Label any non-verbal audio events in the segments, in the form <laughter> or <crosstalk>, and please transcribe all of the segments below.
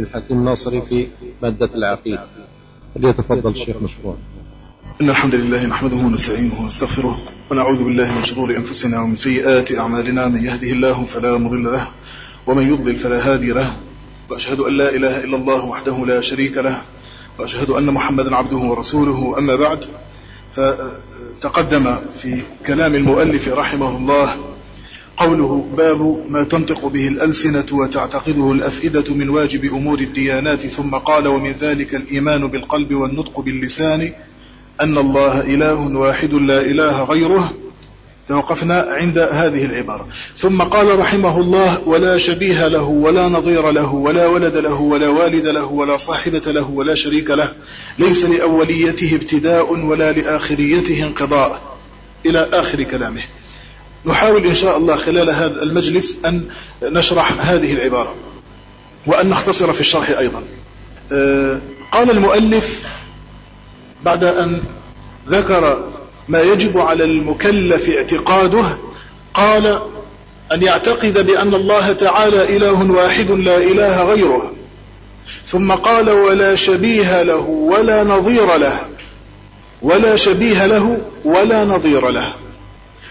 عبد الحكيم الناصري في مادة العقيدة. فليتفضل الشيخ مشروع إن الحمد لله نحمده ونستعينه ونستغفره ونعوذ بالله من شرور أنفسنا ومن سيئات أعمالنا. من يهده الله فلا مضل له ومن يضلل فلا هادي له. وأشهد أن لا إله إلا الله وحده لا شريك له. وأشهد أن محمدا عبده ورسوله. أما بعد فتقدم في كلام المؤلف رحمه الله قوله باب ما تنطق به الألسنة وتعتقده الأفئدة من واجب أمور الديانات ثم قال ومن ذلك الإيمان بالقلب والنطق باللسان أن الله إله واحد لا إله غيره. توقفنا عند هذه العبارة. ثم قال رحمه الله ولا شبيه له ولا نظير له ولا ولد له ولا والد له ولا صاحبة له ولا شريك له ليس لأوليته ابتداء ولا لآخريته انقضاء. إلى آخر كلامه. نحاول إن شاء الله خلال هذا المجلس أن نشرح هذه العبارة وأن نختصر في الشرح أيضا. آه، قال المؤلف بعد أن ذكر ما يجب على المكلف اعتقاده قال أن يعتقد بأن الله تعالى إله واحد لا إله غيره ثم قال ولا شبيه له ولا نظير له ولا شبيه له ولا نظير له.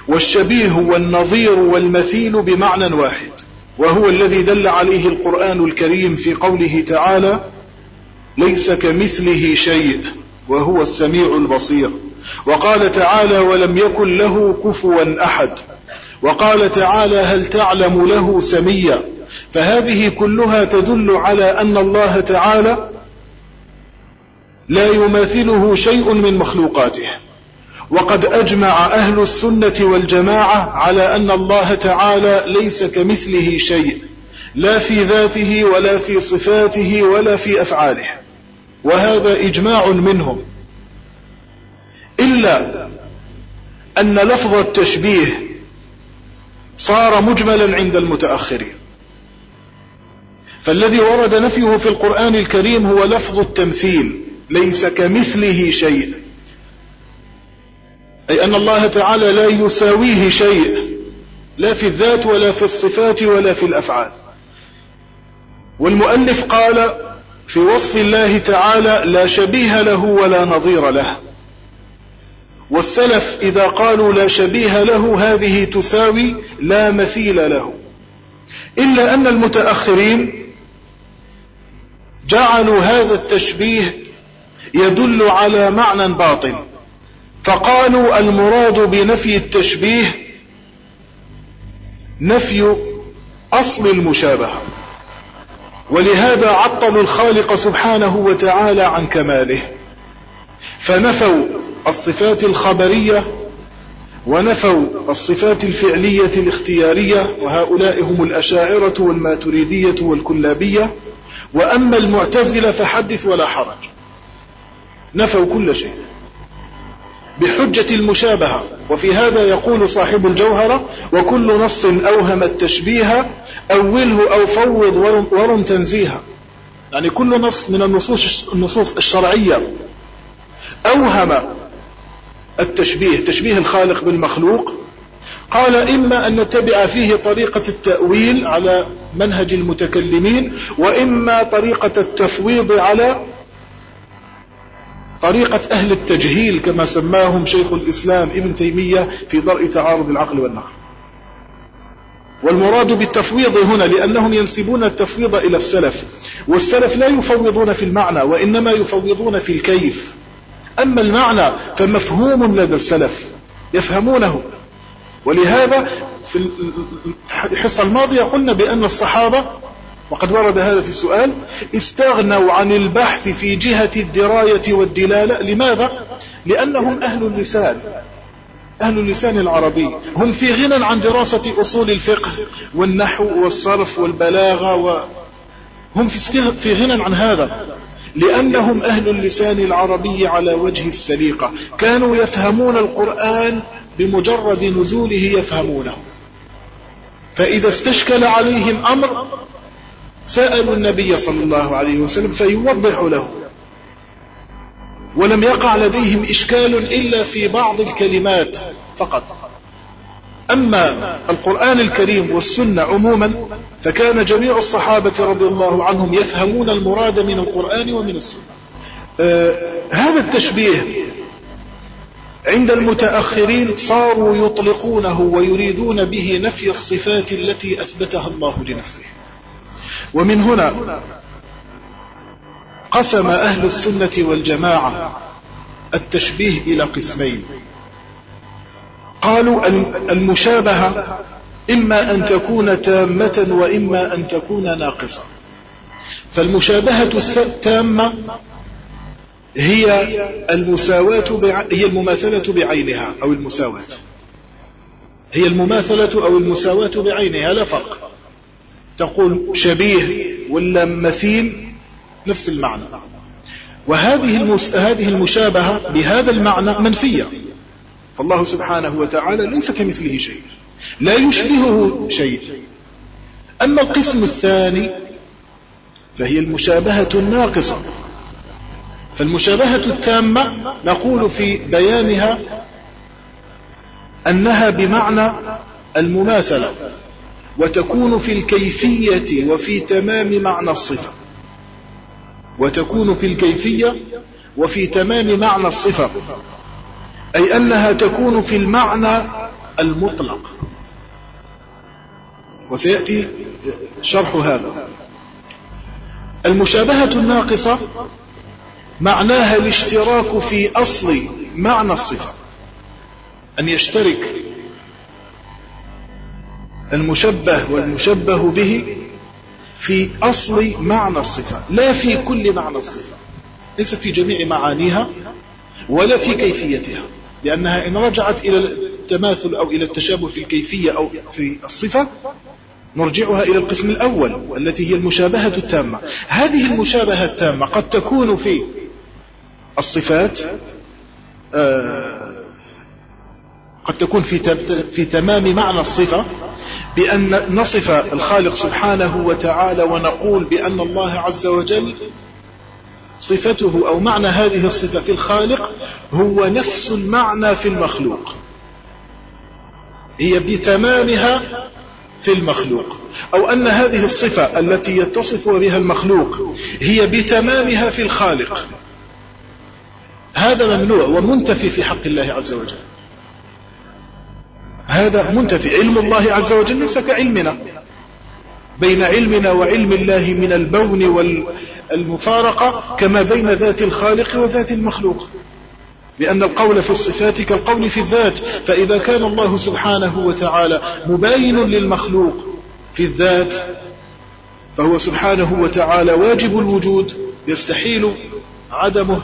والشبيه والنظير والمثيل بمعنى واحد وهو الذي دل عليه القرآن الكريم في قوله تعالى ليس كمثله شيء وهو السميع البصير. وقال تعالى ولم يكن له كفوا أحد. وقال تعالى هل تعلم له سميا؟ فهذه كلها تدل على أن الله تعالى لا يماثله شيء من مخلوقاته. وقد أجمع أهل السنة والجماعة على أن الله تعالى ليس كمثله شيء لا في ذاته ولا في صفاته ولا في أفعاله وهذا إجماع منهم. إلا أن لفظ التشبيه صار مجملا عند المتأخرين. فالذي ورد نفيه في القرآن الكريم هو لفظ التمثيل ليس كمثله شيء. أي أن الله تعالى لا يساويه شيء لا في الذات ولا في الصفات ولا في الأفعال. والمؤلف قال في وصف الله تعالى لا شبيه له ولا نظير له. والسلف إذا قالوا لا شبيه له هذه تساوي لا مثيل له. إلا أن المتأخرين جعلوا هذا التشبيه يدل على معنى باطل. فقالوا المراد بنفي التشبيه نفي أصل المشابهة ولهذا عطلوا الخالق سبحانه وتعالى عن كماله فنفوا الصفات الخبرية ونفوا الصفات الفعلية الاختيارية وهؤلاء هم الأشاعرة والماتريدية والكلابية وأما المعتزلة فحدث ولا حرج نفوا كل شيء. بحجة المشابهة. وفي هذا يقول صاحب الجوهرة وكل نص أوهم التشبيه أوله أو فوض ورم تنزيها. يعني كل نص من النصوص النصوص الشرعية. أوهم التشبيه تشبيه الخالق بالمخلوق. قال إما أن نتبع فيه طريقة التأويل على منهج المتكلمين وإما طريقة التفويض على طريقة أهل التجهيل كما سماهم شيخ الإسلام ابن تيمية في ضرء تعارض العقل والنقل. والمراد بالتفويض هنا لأنهم ينسبون التفويض إلى السلف والسلف لا يفوضون في المعنى وإنما يفوضون في الكيف. أما المعنى فمفهوم لدى السلف يفهمونه. ولهذا في الحصة الماضية قلنا بأن الصحابة وقد ورد هذا في السؤال استغنوا عن البحث في جهة الدراية والدلالة. لماذا؟ لأنهم أهل اللسان أهل اللسان العربي. هم في غنى عن دراسة أصول الفقه والنحو والصرف والبلاغة وهم في غنى عن هذا. لأنهم أهل اللسان العربي على وجه السليقة. كانوا يفهمون القرآن بمجرد نزوله يفهمونه. فإذا استشكل عليهم أمر سألوا النبي صلى الله عليه وسلم فيوضح له. ولم يقع لديهم إشكال إلا في بعض الكلمات فقط. أما القرآن الكريم والسنة عموما فكان جميع الصحابة رضي الله عنهم يفهمون المراد من القرآن ومن السنة. آه هذا التشبيه عند المتأخرين صاروا يطلقونه ويريدون به نفي الصفات التي أثبتها الله لنفسه. ومن هنا قسم أهل السنة والجماعة التشبيه إلى قسمين. قالوا المشابهة إما أن تكون تامة وإما أن تكون ناقصة. فالمشابهة التامة هي المساواة هي المماثلة بعينها أو المساواة. هي المماثلة أو المساواة بعينها لا فرق. تقول شبيه ولا مثيل نفس المعنى. وهذه. هذه المشابهة بهذا المعنى منفية. فالله سبحانه وتعالى ليس كمثله شيء لا يشبهه شيء. أما القسم الثاني فهي المشابهة الناقصة. فالمشابهة التامة نقول في بيانها أنها بمعنى المماثلة. وتكون في الكيفية وفي تمام معنى الصفة. وتكون في الكيفية وفي تمام معنى الصفة. أي أنها تكون في المعنى المطلق. وسيأتي شرح هذا. المشابهة الناقصة معناها الاشتراك في أصل معنى الصفة. أن يشترك المشبه والمشبه به في أصل معنى الصفة لا في كل معنى الصفة ليس في جميع معانيها ولا في كيفيتها لأنها إن رجعت إلى التماثل أو إلى التشابه في الكيفية أو في الصفة نرجعها إلى القسم الأول التي هي المشابهة التامة. هذه المشابهة التامة قد تكون في الصفات آه، قد تكون في في تمام معنى الصفة بأن نصف الخالق سبحانه وتعالى ونقول بأن الله عز وجل صفته أو معنى هذه الصفة في الخالق هو نفس المعنى في المخلوق. هي بتمامها في المخلوق. أو أن هذه الصفة التي يتصف بها المخلوق هي بتمامها في الخالق. هذا ممنوع ومنتفي في حق الله عز وجل. هذا منتفي علم الله عز وجل ليس كعلمنا. بين علمنا وعلم الله من البون والمفارقة كما بين ذات الخالق وذات المخلوق. لأن القول في الصفات كالقول في الذات فإذا كان الله سبحانه وتعالى مباين للمخلوق في الذات فهو سبحانه وتعالى واجب الوجود يستحيل عدمه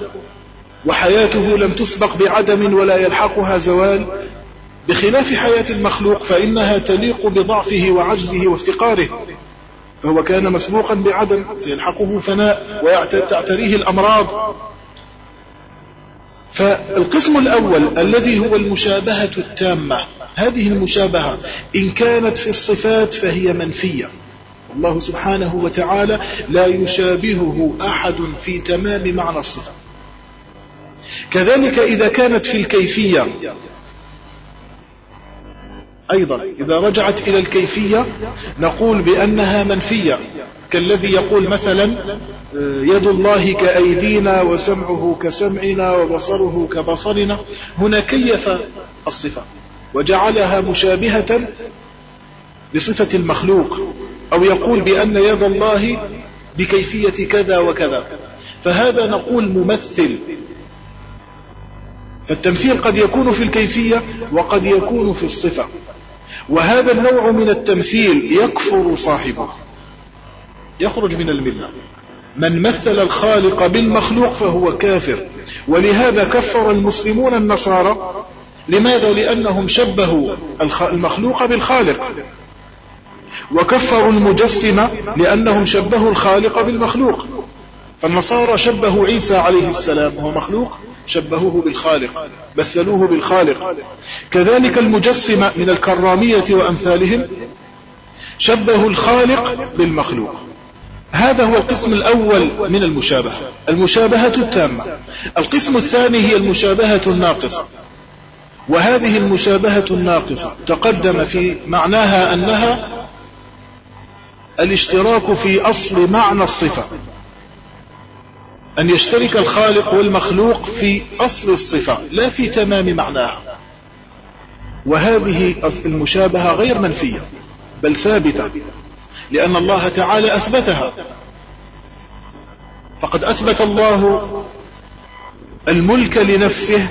وحياته لم تسبق بعدم ولا يلحقها زوال. بخلاف حياة المخلوق فإنها تليق بضعفه وعجزه وافتقاره. فهو كان مسبوقا بعدم سيلحقه فناء وتعتريه الأمراض. فالقسم الأول الذي هو المشابهة التامة. هذه المشابهة إن كانت في الصفات فهي منفية. الله سبحانه وتعالى لا يشابهه أحد في تمام معنى الصفة. كذلك إذا كانت في الكيفية أيضا إذا رجعت إلى الكيفية نقول بأنها منفية. كالذي يقول مثلا يد الله كأيدينا وسمعه كسمعنا وبصره كبصرنا. هنا كيف الصفة؟ وجعلها مشابهة بصفة المخلوق. أو يقول بأن يد الله بكيفية كذا وكذا. فهذا نقول ممثل. فالتمثيل قد يكون في الكيفية وقد يكون في الصفة. وهذا النوع من التمثيل يكفر صاحبه. يخرج من الملة. من مثل الخالق بالمخلوق فهو كافر. ولهذا كفر المسلمون النصارى. لماذا؟ لأنهم شبهوا المخلوق بالخالق. وكفروا المجسمة لأنهم شبهوا الخالق بالمخلوق. فالنصارى شبهوا عيسى عليه السلام. وهو مخلوق؟ شبهوه بالخالق مثلوه بالخالق. كذلك المجسمة من الكرامية وأمثالهم شبهوا الخالق بالمخلوق. هذا هو القسم الأول من المشابهة المشابهة التامة. القسم الثاني هي المشابهة الناقصة. وهذه المشابهة الناقصة تقدم في معناها أنها الاشتراك في أصل معنى الصفة. أن يشترك الخالق والمخلوق في أصل الصفة لا في تمام معناها. وهذه المشابهة غير منفية بل ثابتة لأن الله تعالى أثبتها. فقد أثبت الله الملك لنفسه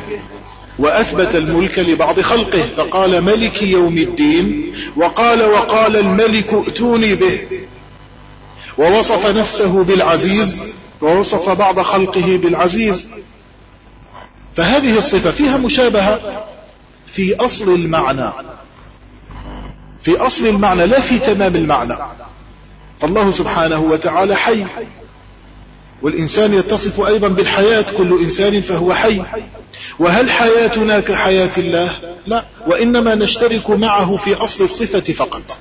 وأثبت الملك لبعض خلقه. فقال ملك يوم الدين وقال وقال الملك ائتوني به ووصف نفسه بالعزيز ووصف بعض خلقه بالعزيز. فهذه الصفة فيها مشابهة في أصل المعنى. في أصل المعنى لا في تمام المعنى. فالله سبحانه وتعالى حي. والإنسان يتصف أيضا بالحياة كل إنسان فهو حي. وهل حياتنا كحياة الله؟ لا. وإنما نشترك معه في أصل الصفة فقط.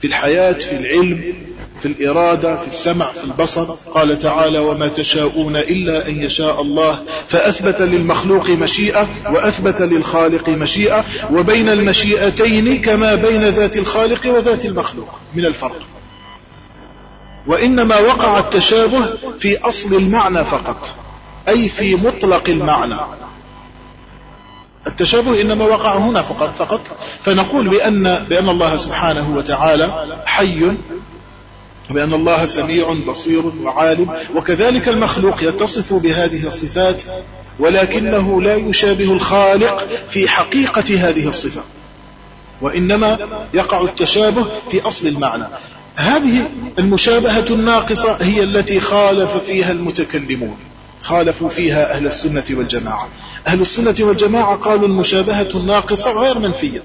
في الحياة في العلم. في الإرادة في السمع في البصر. قال تعالى وما تشاءون إلا أن يشاء الله. فأثبت للمخلوق مشيئة وأثبت للخالق مشيئة وبين المشيئتين كما بين ذات الخالق وذات المخلوق. من الفرق. وإنما وقع التشابه في أصل المعنى فقط أي في مطلق المعنى. التشابه إنما وقع هنا فقط, فقط. فنقول بأن, بأن الله سبحانه وتعالى حي بأن الله سميع بصير وعالم وكذلك المخلوق يتصف بهذه الصفات ولكنه لا يشابه الخالق في حقيقة هذه الصفة وإنما يقع التشابه في أصل المعنى. هذه المشابهة الناقصة هي التي خالف فيها المتكلمون خالفوا فيها أهل السنة والجماعة. أهل السنة والجماعة قالوا المشابهة الناقصة غير منفية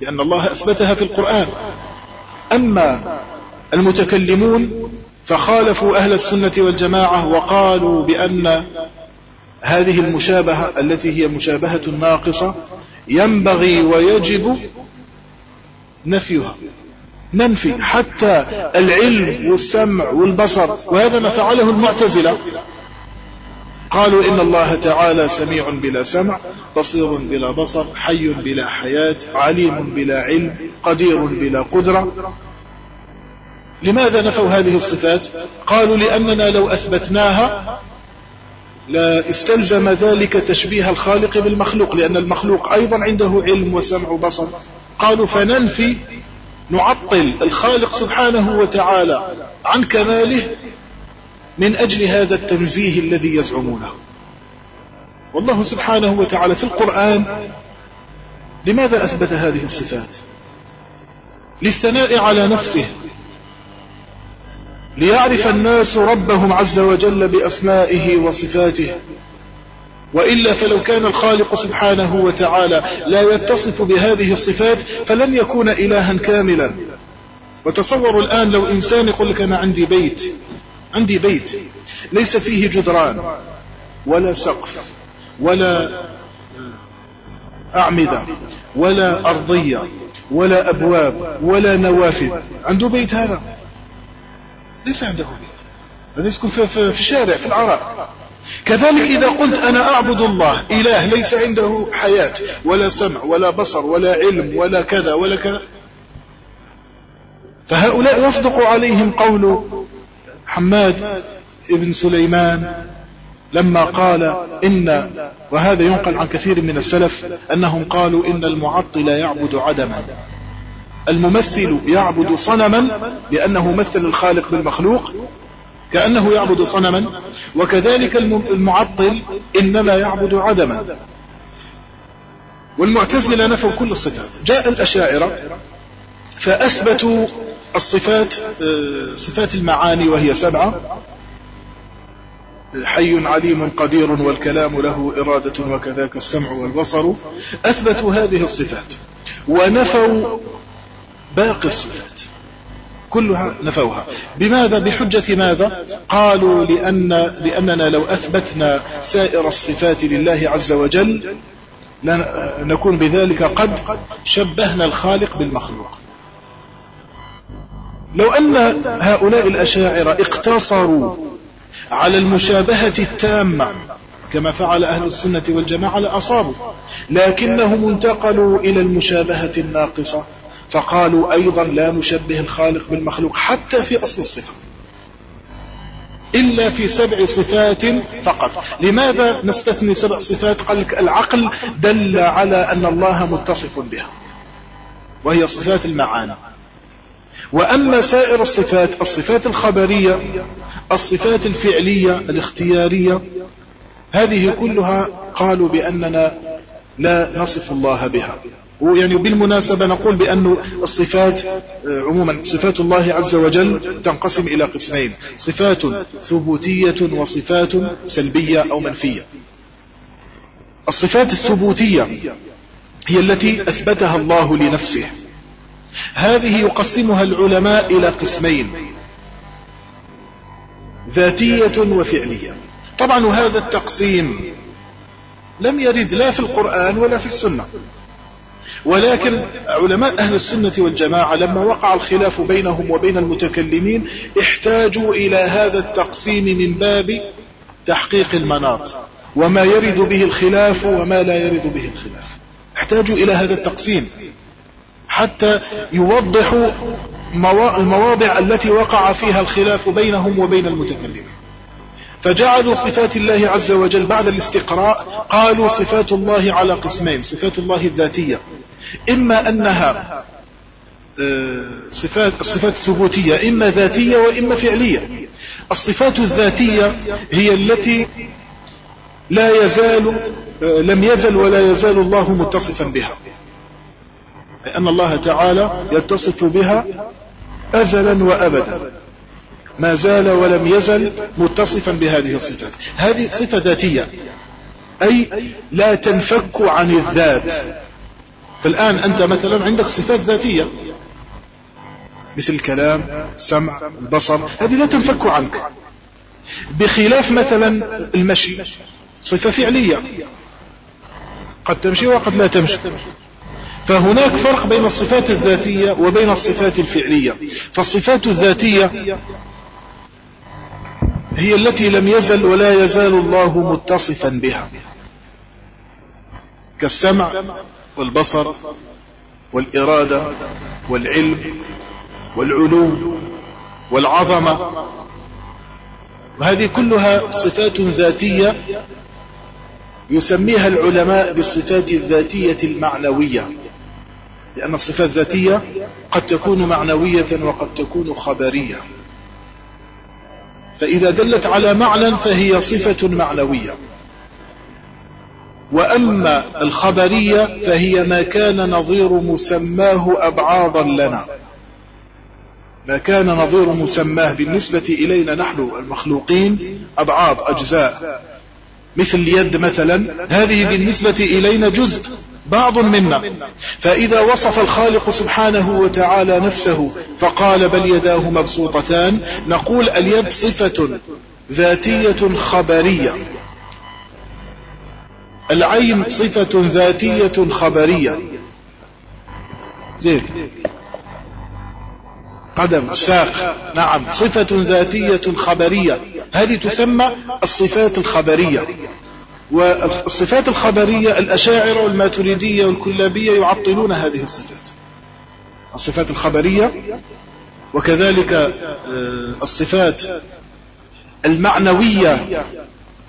لأن الله أثبتها في القرآن. أما المتكلمون فخالفوا أهل السنة والجماعة وقالوا بأن هذه المشابهة التي هي مشابهة ناقصة ينبغي ويجب نفيها ننفي حتى العلم والسمع والبصر وهذا ما فعله المعتزلة. قالوا إن الله تعالى سميع بلا سمع بصير بلا بصر حي بلا حياة عليم بلا علم قدير بلا قدرة. لماذا نفوا هذه الصفات؟ قالوا لأننا لو أثبتناها لا استلزم ذلك تشبيه الخالق بالمخلوق لأن المخلوق أيضا عنده علم وسمع وبصر. قالوا فننفي نعطل الخالق سبحانه وتعالى عن كماله من أجل هذا التنزيه الذي يزعمونه. والله سبحانه وتعالى في القرآن لماذا أثبت هذه الصفات؟ للثناء على نفسه. ليعرف الناس ربهم عز وجل بأسمائه وصفاته. وإلا فلو كان الخالق سبحانه وتعالى لا يتصف بهذه الصفات فلن يكون إلها كاملا. وتصوروا الآن لو إنسان يقول لك أنا عندي بيت عندي بيت ليس فيه جدران ولا سقف ولا أعمدة ولا أرضية ولا أبواب ولا نوافذ. عنده بيت هذا؟ ليس عنده بيت. هذا يسكن في, في, في شارع في العراء كذلك إذا قلت أنا أعبد الله إله ليس عنده حياة ولا سمع ولا بصر ولا علم ولا كذا ولا كذا. فهؤلاء يصدق عليهم قول حماد ابن سليمان لما قال إن وهذا ينقل عن كثير من السلف أنهم قالوا إن المعطل يعبد عدما. الممثل يعبد صنما لأنه مثل الخالق بالمخلوق كأنه يعبد صنما وكذلك المعطل إنما يعبد عدما. والمعتزلة نفوا كل الصفات. جاء الأشاعرة فأثبتوا الصفات آه، صفات المعاني وهي سبعة. حي عليم قدير والكلام له إرادة وكذاك السمع والبصر. أثبتوا هذه الصفات. ونفوا باقي الصفات كلها نفوها. بماذا؟ بحجة ماذا؟ قالوا لأن لأننا لو أثبتنا سائر الصفات لله عز وجل نكون بذلك قد شبهنا الخالق بالمخلوق. لو أن هؤلاء الأشاعرة اقتصروا على المشابهة التامة كما فعل أهل السنة والجماعة لأصابوا. لكنهم انتقلوا إلى المشابهة الناقصة. فقالوا أيضا لا نشبه الخالق بالمخلوق حتى في أصل الصفة. إلا في سبع صفات فقط. لماذا نستثني سبع صفات؟ قال العقل دل على أن الله متصف بها وهي صفات المعاني. وأما سائر الصفات الصفات الخبرية الصفات الفعلية الاختيارية هذه كلها قالوا بأننا لا نصف الله بها. ويعني بالمناسبة نقول بأن الصفات آه، عموما صفات الله عز وجل تنقسم إلى قسمين صفات ثبوتية وصفات سلبية أو منفية. الصفات الثبوتية هي التي أثبتها الله لنفسه. هذه يقسمها العلماء إلى قسمين ذاتية وفعلية. طبعا هذا التقسيم لم يرد لا في القرآن ولا في السنة. ولكن علماء أهل السنة والجماعة لما وقع الخلاف بينهم وبين المتكلمين احتاجوا إلى هذا التقسيم من باب تحقيق المناط وما يرد به الخلاف وما لا يرد به الخلاف. احتاجوا إلى هذا التقسيم حتى يوضحوا المواضع التي وقع فيها الخلاف بينهم وبين المتكلمين. فجعلوا صفات الله عز وجل بعد الاستقراء قالوا صفات الله على قسمين صفات الله الذاتية. إما أنها آه، صفات الصفات الثبوتية إما ذاتية وإما فعلية. الصفات الذاتية هي التي لا يزال آه، لم يزل ولا يزال الله متصفا بها. أن الله تعالى يتصف بها أزلا وأبدا. ما زال ولم يزل متصفا بهذه الصفات. هذه صفة ذاتية. أي لا تنفك عن الذات. فالآن أنت مثلا عندك صفات ذاتية. مثل الكلام السمع البصر. هذه لا تنفك عنك. بخلاف مثلا المشي. صفة فعلية. قد تمشي وقد لا تمشي. فهناك فرق بين الصفات الذاتية وبين الصفات الفعلية. فالصفات الذاتية هي التي لم يزل ولا يزال الله متصفا بها. كالسمع والبصر والإرادة والعلم والعلو والعظمة. وهذه كلها صفات ذاتية يسميها العلماء بالصفات الذاتية المعنوية. لأن الصفات الذاتية قد تكون معنوية وقد تكون خبرية. فإذا دلت على معنى فهي صفة معنوية. وأما الخبرية فهي ما كان نظير مسماه أبعاضا لنا. ما كان نظير مسماه بالنسبة إلينا نحن المخلوقين أبعاض أجزاء. مثل اليد مثلا هذه بالنسبة إلينا جزء. بعض منا. فإذا وصف الخالق سبحانه وتعالى نفسه فقال بل يداه مبسوطتان نقول اليد صفة ذاتية خبرية. العين صفة ذاتية خبرية. زين. قدم ساق نعم صفة ذاتية خبرية. هذه تسمى الصفات الخبرية. والصفات الخبرية الأشاعرة والماتريدية والكلابية يعطلون هذه الصفات. الصفات الخبرية وكذلك آه، الصفات المعنوية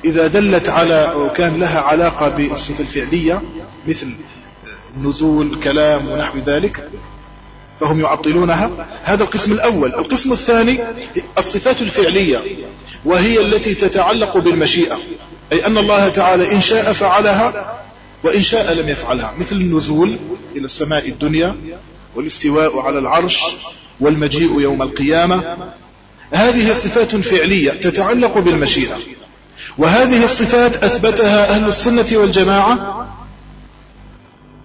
إذا دلت على أو كان لها علاقة بالصفة الفعلية مثل نزول كلام ونحو ذلك فهم يعطلونها. هذا القسم الأول. القسم الثاني الصفات الفعلية وهي التي تتعلق بالمشيئة. أي أن الله تعالى إن شاء فعلها وإن شاء لم يفعلها. مثل النزول إلى السماء الدنيا والاستواء على العرش والمجيء يوم القيامة. هذه صفات فعلية تتعلق بالمشيئة. وهذه الصفات أثبتها أهل السنة والجماعة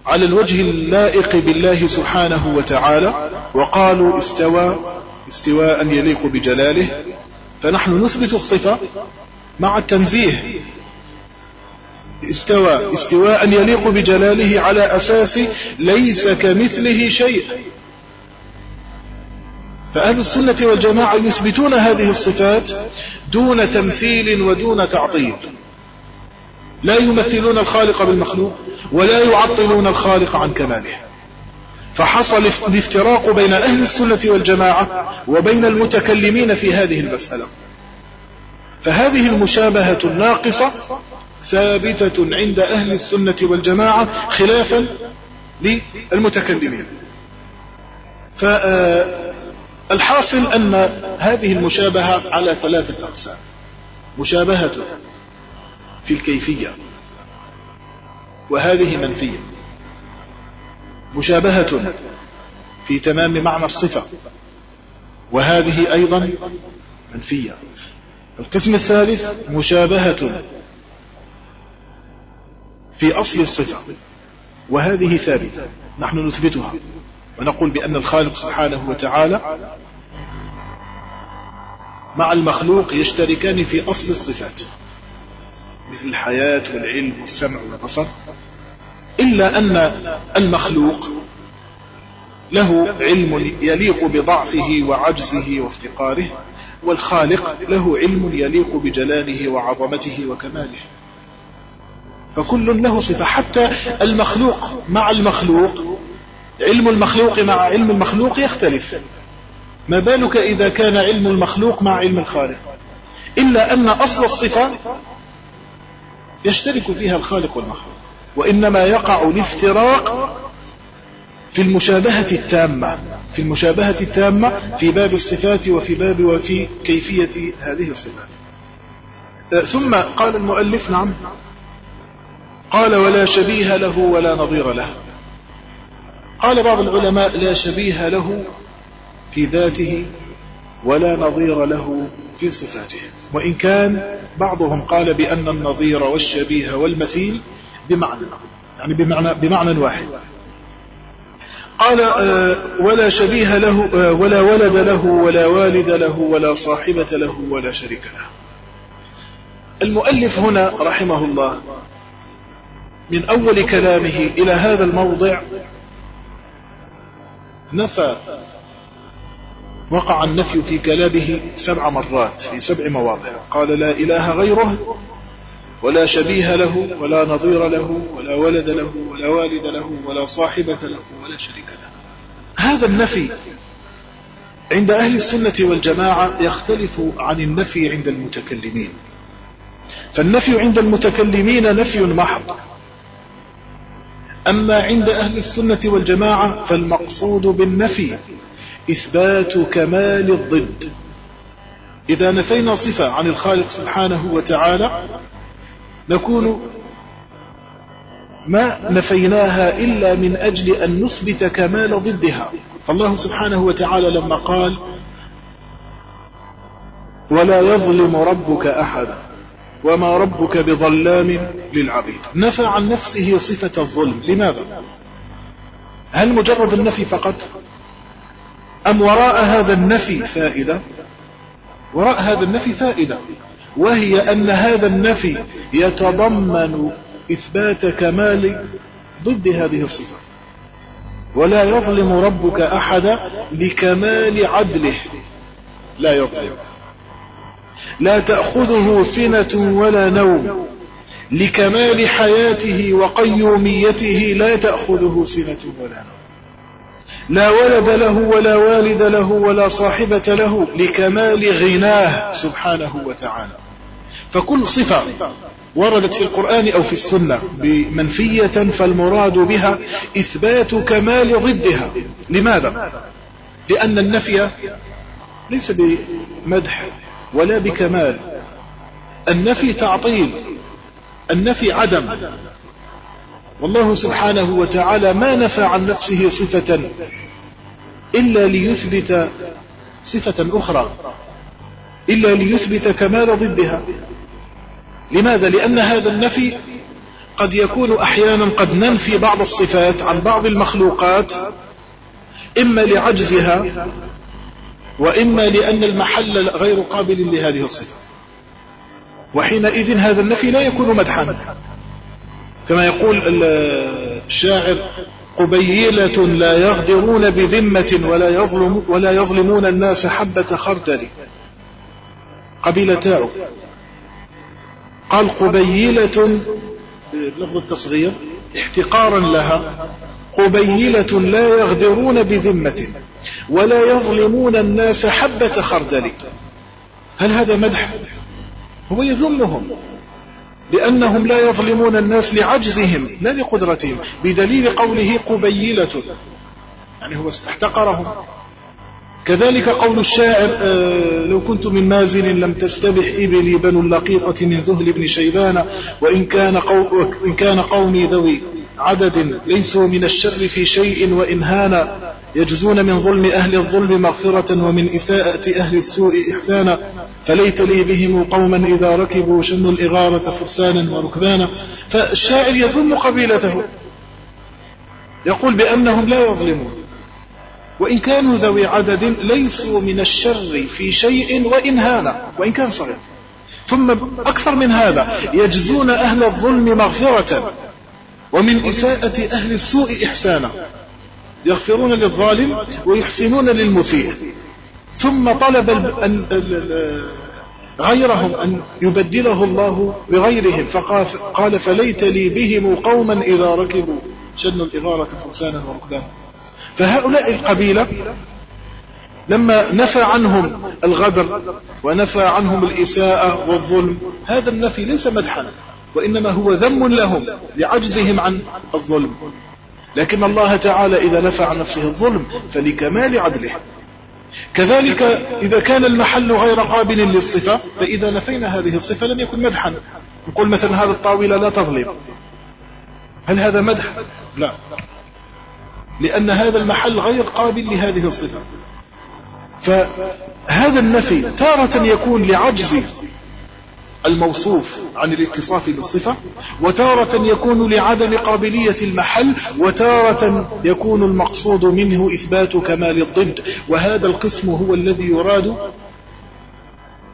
على الوجه اللائق بالله سبحانه وتعالى. وقالوا استوى استواء يليق بجلاله. فنحن نثبت الصفة مع التنزيه. استوى. استواء يليق بجلاله على أساس ليس كمثله شيء. فأهل السنة والجماعة يثبتون هذه الصفات دون تمثيل ودون تعطيل. لا يمثلون الخالق بالمخلوق ولا يعطلون الخالق عن كماله. فحصل الافتراق بين أهل السنة والجماعة وبين المتكلمين في هذه المسألة. فهذه المشابهة الناقصة ثابتة عند أهل السنة والجماعة خلافا للمتكلمين. فالحاصل أن هذه المشابهة على ثلاثة أقسام. مشابهة في الكيفية وهذه منفية. مشابهة في تمام معنى الصفة وهذه أيضا منفية. القسم الثالث مشابهة في أصل الصفة. وهذه ثابتة. نحن نثبتها. ونقول بأن الخالق سبحانه وتعالى مع المخلوق يشتركان في أصل الصفات. مثل الحياة والعلم والسمع والبصر. إلا أن المخلوق له علم يليق بضعفه وعجزه وافتقاره والخالق له علم يليق بجلاله وعظمته وكماله. فكل له صفة حتى المخلوق مع المخلوق علم المخلوق مع علم المخلوق يختلف. ما بالك إذا كان علم المخلوق مع علم الخالق؟ إلا أن أصل الصفة يشترك فيها الخالق والمخلوق وإنما يقع الافتراق في المشابهة التامة في المشابهة التامة في باب الصفات وفي باب وفي كيفية هذه الصفات. ثم قال المؤلف نعم. قال ولا شبيه له ولا نظير له. قال بعض العلماء لا شبيه له في ذاته ولا نظير له في صفاته. وإن كان بعضهم قال بأن النظير والشبيه والمثيل بمعنى يعني بمعنى, بمعنى واحد. قال آه، ولا شبيه له آه، ولا ولد له ولا والد له ولا صاحبة له ولا شريك له. المؤلف هنا رحمه الله من أول كلامه إلى هذا الموضع نفى وقع النفي في كلامه سبع مرات في سبع مواضع. قال لا إله غيره ولا شبيه له ولا نظير له ولا ولد له ولا والد له ولا صاحبة له ولا شريك له. هذا النفي عند أهل السنة والجماعة يختلف عن النفي عند المتكلمين. فالنفي عند المتكلمين نفي محض. أما عند أهل السنة والجماعة فالمقصود بالنفي إثبات كمال الضد. إذا نفينا صفة عن الخالق سبحانه وتعالى نكون ما نفيناها إلا من أجل أن نثبت كمال ضدها. فالله سبحانه وتعالى لما قال ولا يظلم ربك أحدا وما ربك بظلام للعبيد نفى عن نفسه صفة الظلم لماذا؟ هل مجرد النفي فقط؟ أم وراء هذا النفي فائدة؟ وراء هذا النفي فائدة وهي أن هذا النفي يتضمن إثبات كمال ضد هذه الصفة ولا يظلم ربك أحدا لكمال عدله لا يظلم لا تأخذه سنة ولا نوم. لكمال حياته وقيوميته لا تأخذه سنة ولا نوم. لا ولد له ولا والد له ولا صاحبة له لكمال غناه سبحانه وتعالى. فكل صفة وردت في القرآن أو في السنة بمنفية فالمراد بها إثبات كمال ضدها. لماذا؟ لأن النفي ليس بمدح. ولا بكمال. النفي تعطيل. النفي عدم. والله سبحانه وتعالى ما نفى عن نفسه صفة إلا ليثبت صفة أخرى. إلا ليثبت كمال ضدها. لماذا؟ لأن هذا النفي قد يكون أحيانا قد ننفي بعض الصفات عن بعض المخلوقات إما لعجزها وإما لأن المحل غير قابل لهذه الصفة. وحينئذ هذا النفي لا يكون مدحا. كما يقول الشاعر قبيلة لا يغدرون بذمة ولا, يظلم ولا يظلمون الناس حبة خردل. قبيلة تاعو قال قبيلة لفظ التصغير احتقارا لها قبيلة لا يغدرون بذمة. ولا يظلمون الناس حبة خردل. هل هذا مدح؟ هو يذمهم لأنهم لا يظلمون الناس لعجزهم لا لقدرتهم. بدليل قوله قبيلة. يعني هو احتقرهم. كذلك قول الشاعر آه لو كنت من مازن لم تستبح إبلي بنو اللقيطة من ذهل بن شيبان وإن كان, قو كان قومي ذوي عدد ليسوا من الشر في شيء وإن هان يجزون من ظلم أهل الظلم مغفرة ومن إساءة أهل السوء إحسانا. فليت لي بهم قوما إذا ركبوا شنوا الإغارة فرسانا وركبانا. فالشاعر يذم قبيلته. يقول بأنهم لا يظلمون. وإن كانوا ذوي عدد ليسوا من الشر في شيء وإن هانا وإن كان صغير. ثم أكثر من هذا يجزون أهل الظلم مغفرة ومن إساءة أهل السوء إحسانا. يغفرون للظالم ويحسنون للمسيء ثم طلب أن غيرهم أن يبدله الله بغيرهم. فقال فليت لي بهم قوما إذا ركبوا. شنوا الإغارة فرسانا وركبانا. فهؤلاء القبيلة لما نفى عنهم الغدر ونفى عنهم الإساءة والظلم هذا النفي ليس مدحا وإنما هو ذم لهم لعجزهم عن الظلم. لكن الله تعالى إذا نفى عن نفسه الظلم فلكمال عدله. كذلك إذا كان المحل غير قابل للصفة فإذا نفينا هذه الصفة لم يكن مدحا. نقول مثلا هذا الطاولة لا تظلم. هل هذا مدح؟ لا. لأن هذا المحل غير قابل لهذه الصفة. فهذا النفي تارة يكون لعجز الموصوف عن الاتصاف بالصفة وتارة يكون لعدم قابلية المحل وتارة يكون المقصود منه إثبات كمال الضد. وهذا القسم هو الذي يراد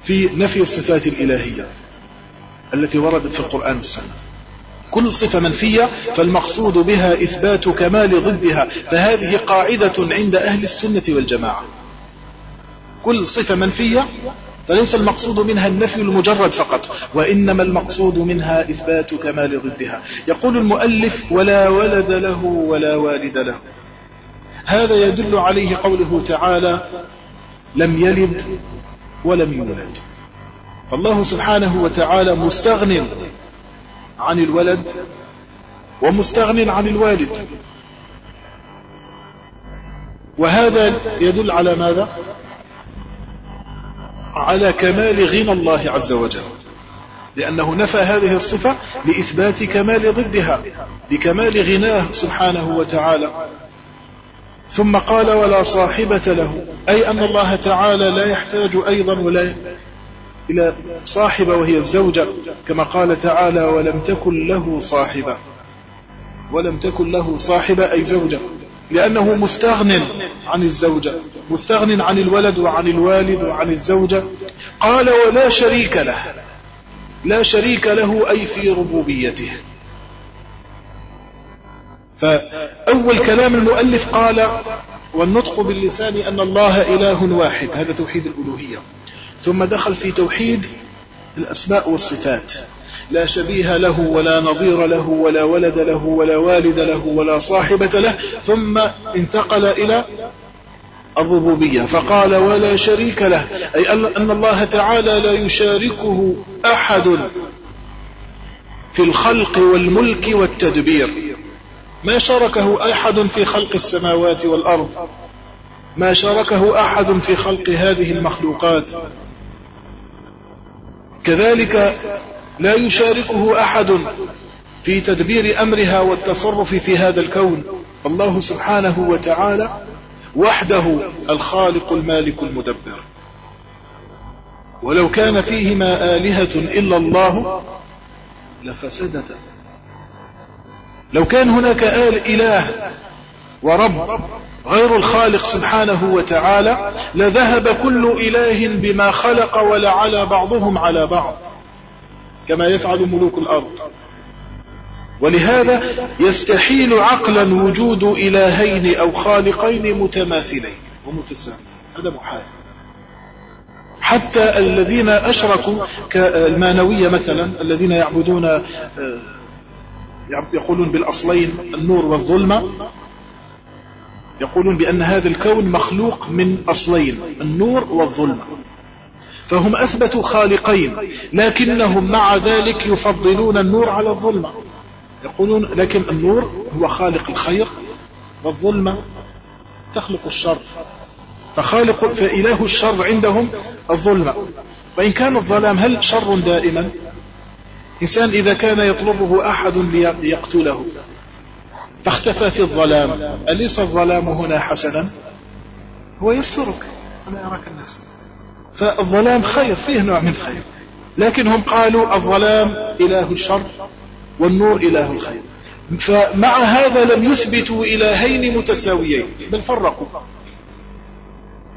في نفي الصفات الإلهية التي وردت في القرآن والسنة. كل صفة منفية فالمقصود بها إثبات كمال ضدها. فهذه قاعدة عند أهل السنة والجماعة. كل صفة منفية فليس المقصود منها النفي المجرد فقط وإنما المقصود منها إثبات كمال ضدها. يقول المؤلف ولا ولد له ولا والد له. هذا يدل عليه قوله تعالى لم يلد ولم يولد. فالله سبحانه وتعالى مستغن عن الولد ومستغن عن الوالد. وهذا يدل على ماذا؟ على كمال غنى الله عز وجل. لأنه نفى هذه الصفة لإثبات كمال ضدها لكمال غناه سبحانه وتعالى. ثم قال ولا صاحبة له. أي أن الله تعالى لا يحتاج أيضا ولا إلى صاحبة وهي الزوجة كما قال تعالى ولم تكن له صاحبة. ولم تكن له صاحبة أي زوجة. لأنه مستغن عن الزوجة مستغن عن الولد وعن الوالد وعن الزوجة. قال ولا شريك له لا شريك له أي في ربوبيته. فأول كلام المؤلف قال والنطق باللسان أن الله إله واحد. هذا توحيد الألوهية. ثم دخل في توحيد الأسماء والصفات. لا شبيه له ولا نظير له ولا ولد له ولا والد له ولا صاحبة له. ثم انتقل إلى الربوبية. فقال ولا شريك له. أي أن الله تعالى لا يشاركه أحد في الخلق والملك والتدبير. ما شاركه أحد في خلق السماوات والأرض. ما شاركه أحد في خلق هذه المخلوقات. كذلك لا يشاركه أحد في تدبير أمرها والتصرف في هذا الكون. الله سبحانه وتعالى وحده الخالق المالك المدبر. ولو كان فيهما آلهة إلا الله لفسدتا. لو كان هناك آل إله ورب غير الخالق سبحانه وتعالى لذهب كل إله بما خلق ولعلى بعضهم على بعض. كما يفعل ملوك الأرض. ولهذا يستحيل عقلا وجود إلهين أو خالقين متماثلين ومتساويين. هذا محال. حتى الذين أشركوا كالمانوية مثلا الذين يعبدون آه، يقولون بالأصلين النور والظلمة يقولون بأن هذا الكون مخلوق من أصلين النور والظلمة. فهم أثبتوا خالقين لكنهم مع ذلك يفضلون النور على الظلمة. يقولون لكن النور هو خالق الخير والظلمة تخلق الشر. فخالق فإله الشر عندهم الظلمة. وإن كان الظلام هل شر دائما؟ إنسان إذا كان يطلبه أحد ليقتله. فاختفى في الظلام. أليس الظلام هنا حسنا؟ هو يسترك. أنا يراك الناس. فالظلام خير فيه نوع من خير. لكن هم قالوا الظلام إله الشر والنور إله الخير. فمع هذا لم يثبتوا إلهين متساويين بل فرقوا.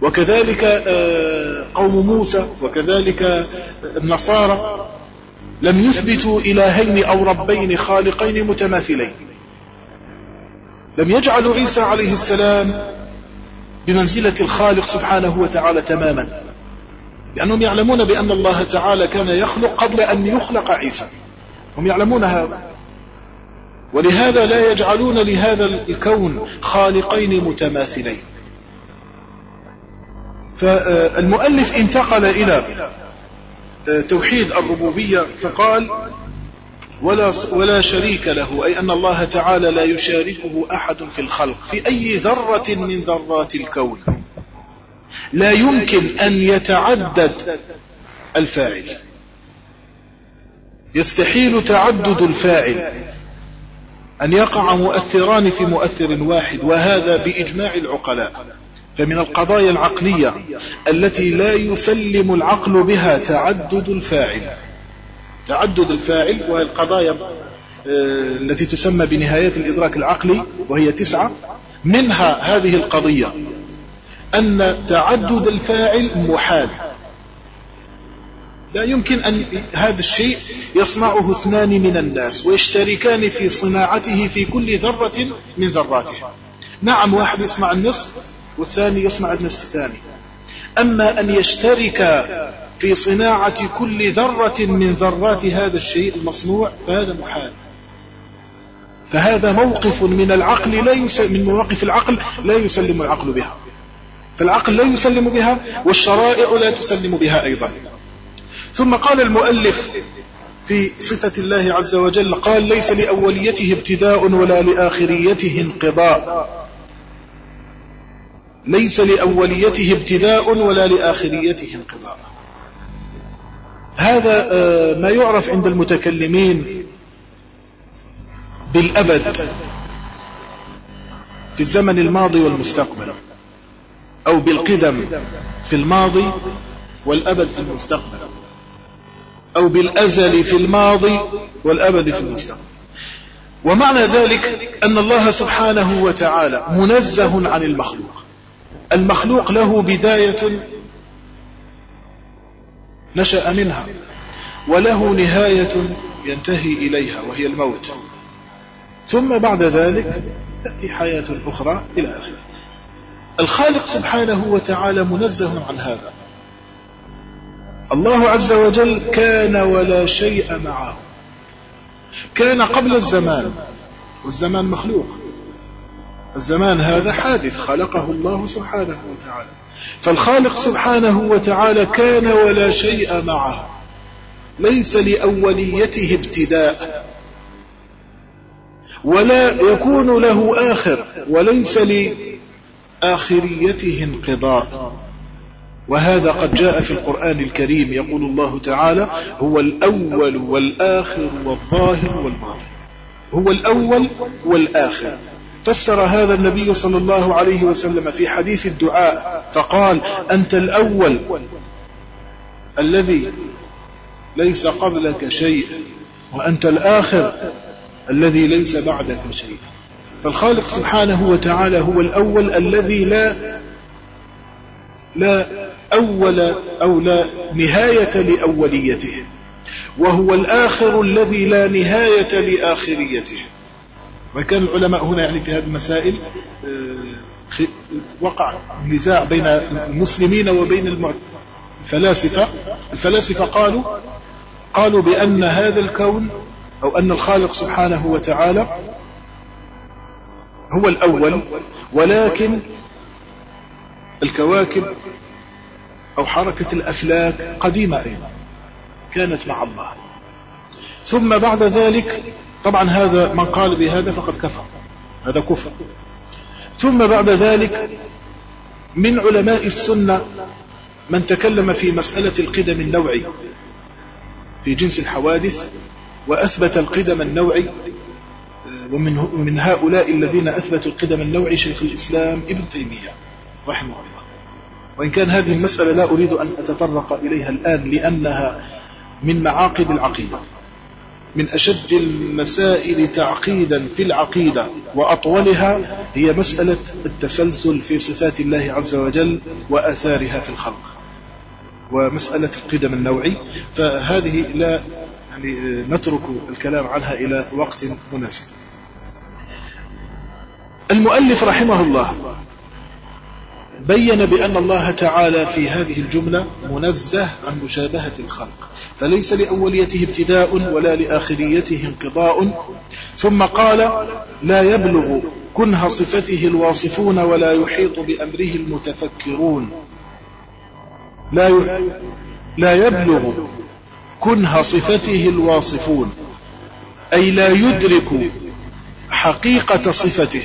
وكذلك آه، قوم موسى وكذلك النصارى لم يثبتوا إلهين أو ربين خالقين متماثلين. لم يجعلوا عيسى عليه السلام بمنزلة الخالق سبحانه وتعالى تماما. لأنهم يعلمون بأن الله تعالى كان يخلق قبل أن يخلق عيسى. هم يعلمون هذا. ولهذا لا يجعلون لهذا الكون خالقين متماثلين. فالمؤلف انتقل إلى توحيد الربوبية فقال ولا, ولا شريك له. أي أن الله تعالى لا يشاركه أحد في الخلق في أي ذرة من ذرات الكون. لا يمكن أن يتعدد الفاعل. يستحيل تعدد الفاعل أن يقع مؤثران في مؤثر واحد وهذا بإجماع العقلاء. فمن القضايا العقلية التي لا يسلم العقل بها تعدد الفاعل. تعدد الفاعل وهي القضايا آه، التي تسمى بنهايات الإدراك العقلي وهي تسعة. منها هذه القضية. أن تعدد الفاعل محال. لا يمكن أن هذا الشيء يصنعه اثنان من الناس ويشتركان في صناعته في كل ذرة من ذراته. نعم واحد يصنع النصف والثاني يصنع النصف الثاني. أما أن يشترك في صناعة كل ذرة من ذرات هذا الشيء المصنوع فهذا محال. فهذا موقف من العقل لا من مواقف العقل لا يسلم العقل بها. فالعقل لا يسلم بها والشرائع لا تسلم بها أيضا. ثم قال المؤلف في صفة الله عز وجل قال ليس لأوليته ابتداء ولا لآخريته انقضاء. ليس لأوليته ابتداء ولا لآخريته انقضاء. هذا آه، ما يعرف عند المتكلمين بالأبد في الزمن الماضي والمستقبل. أو بالقدم في الماضي والأبد في المستقبل. أو بالأزل في الماضي والأبد في المستقبل. ومعنى ذلك أن الله سبحانه وتعالى منزه عن المخلوق. المخلوق له بداية نشأ منها وله نهاية ينتهي إليها وهي الموت. ثم بعد ذلك تأتي حياة أخرى إلى آخره. الخالق سبحانه وتعالى منزه عن هذا. الله عز وجل كان ولا شيء معه. كان قبل الزمان والزمان مخلوق. الزمان هذا حادث خلقه الله سبحانه وتعالى. فالخالق سبحانه وتعالى كان ولا شيء معه. ليس لأوليته ابتداء. ولا يكون له آخر. وليس لآخريته انقضاء. وهذا قد جاء في القرآن الكريم يقول الله تعالى هو الأول والآخر والظاهر والباطن. هو الأول والآخر. فسر هذا النبي صلى الله عليه وسلم في حديث الدعاء فقال أنت الأول الذي ليس قبلك شيء وأنت الآخر الذي ليس بعدك شيء. فالخالق سبحانه وتعالى هو الأول الذي لا لا أول أو لا نهاية لأوليته وهو الآخر الذي لا نهاية لآخريته. وكان العلماء هنا يعني في هذه المسائل آه، وقع نزاع بين المسلمين وبين فلاسفة الفلاسفة قالوا قالوا بأن هذا الكون أو أن الخالق سبحانه وتعالى هو الأول ولكن الكواكب أو حركة الأفلاك قديمة أيضا كانت مع الله. ثم بعد ذلك طبعا هذا من قال بهذا فقد كفر هذا كفر. ثم بعد ذلك من علماء السنة من تكلم في مسألة القدم النوعي في جنس الحوادث وأثبت القدم النوعي ومن من هؤلاء الذين أثبتوا القدم النوعي شيخ الإسلام ابن تيمية رحمه الله. وإن كان هذه المسألة لا أريد أن أتطرق إليها الآن لأنها من معاقد العقيدة من أشد المسائل تعقيدا في العقيدة وأطولها هي مسألة التسلسل في صفات الله عز وجل وأثارها في الخلق ومسألة القدم النوعي. فهذه لا يعني نترك الكلام عنها إلى وقت مناسب. المؤلف رحمه الله بين بأن الله تعالى في هذه الجملة منزه عن مشابهة الخلق فليس لأوليته ابتداء ولا لآخريته انقضاء ثم قال لا يبلغ كنه صفته الواصفون ولا يحيط بأمره المتفكرون. لا لا يبلغ كنه صفته الواصفون أي لا يدرك حقيقة صفته.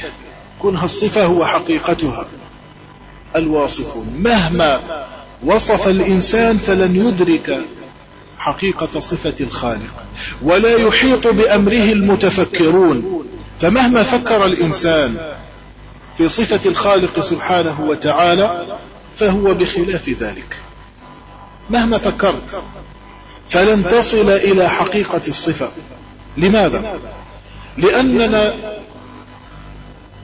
كنه الصفة هو حقيقتها الواصفون مهما وصف الإنسان فلن يدرك حقيقة صفة الخالق ولا يحيط بأمره المتفكرون. فمهما فكر الإنسان في صفة الخالق سبحانه وتعالى فهو بخلاف ذلك. مهما فكرت فلن تصل إلى حقيقة الصفة. لماذا؟ لأننا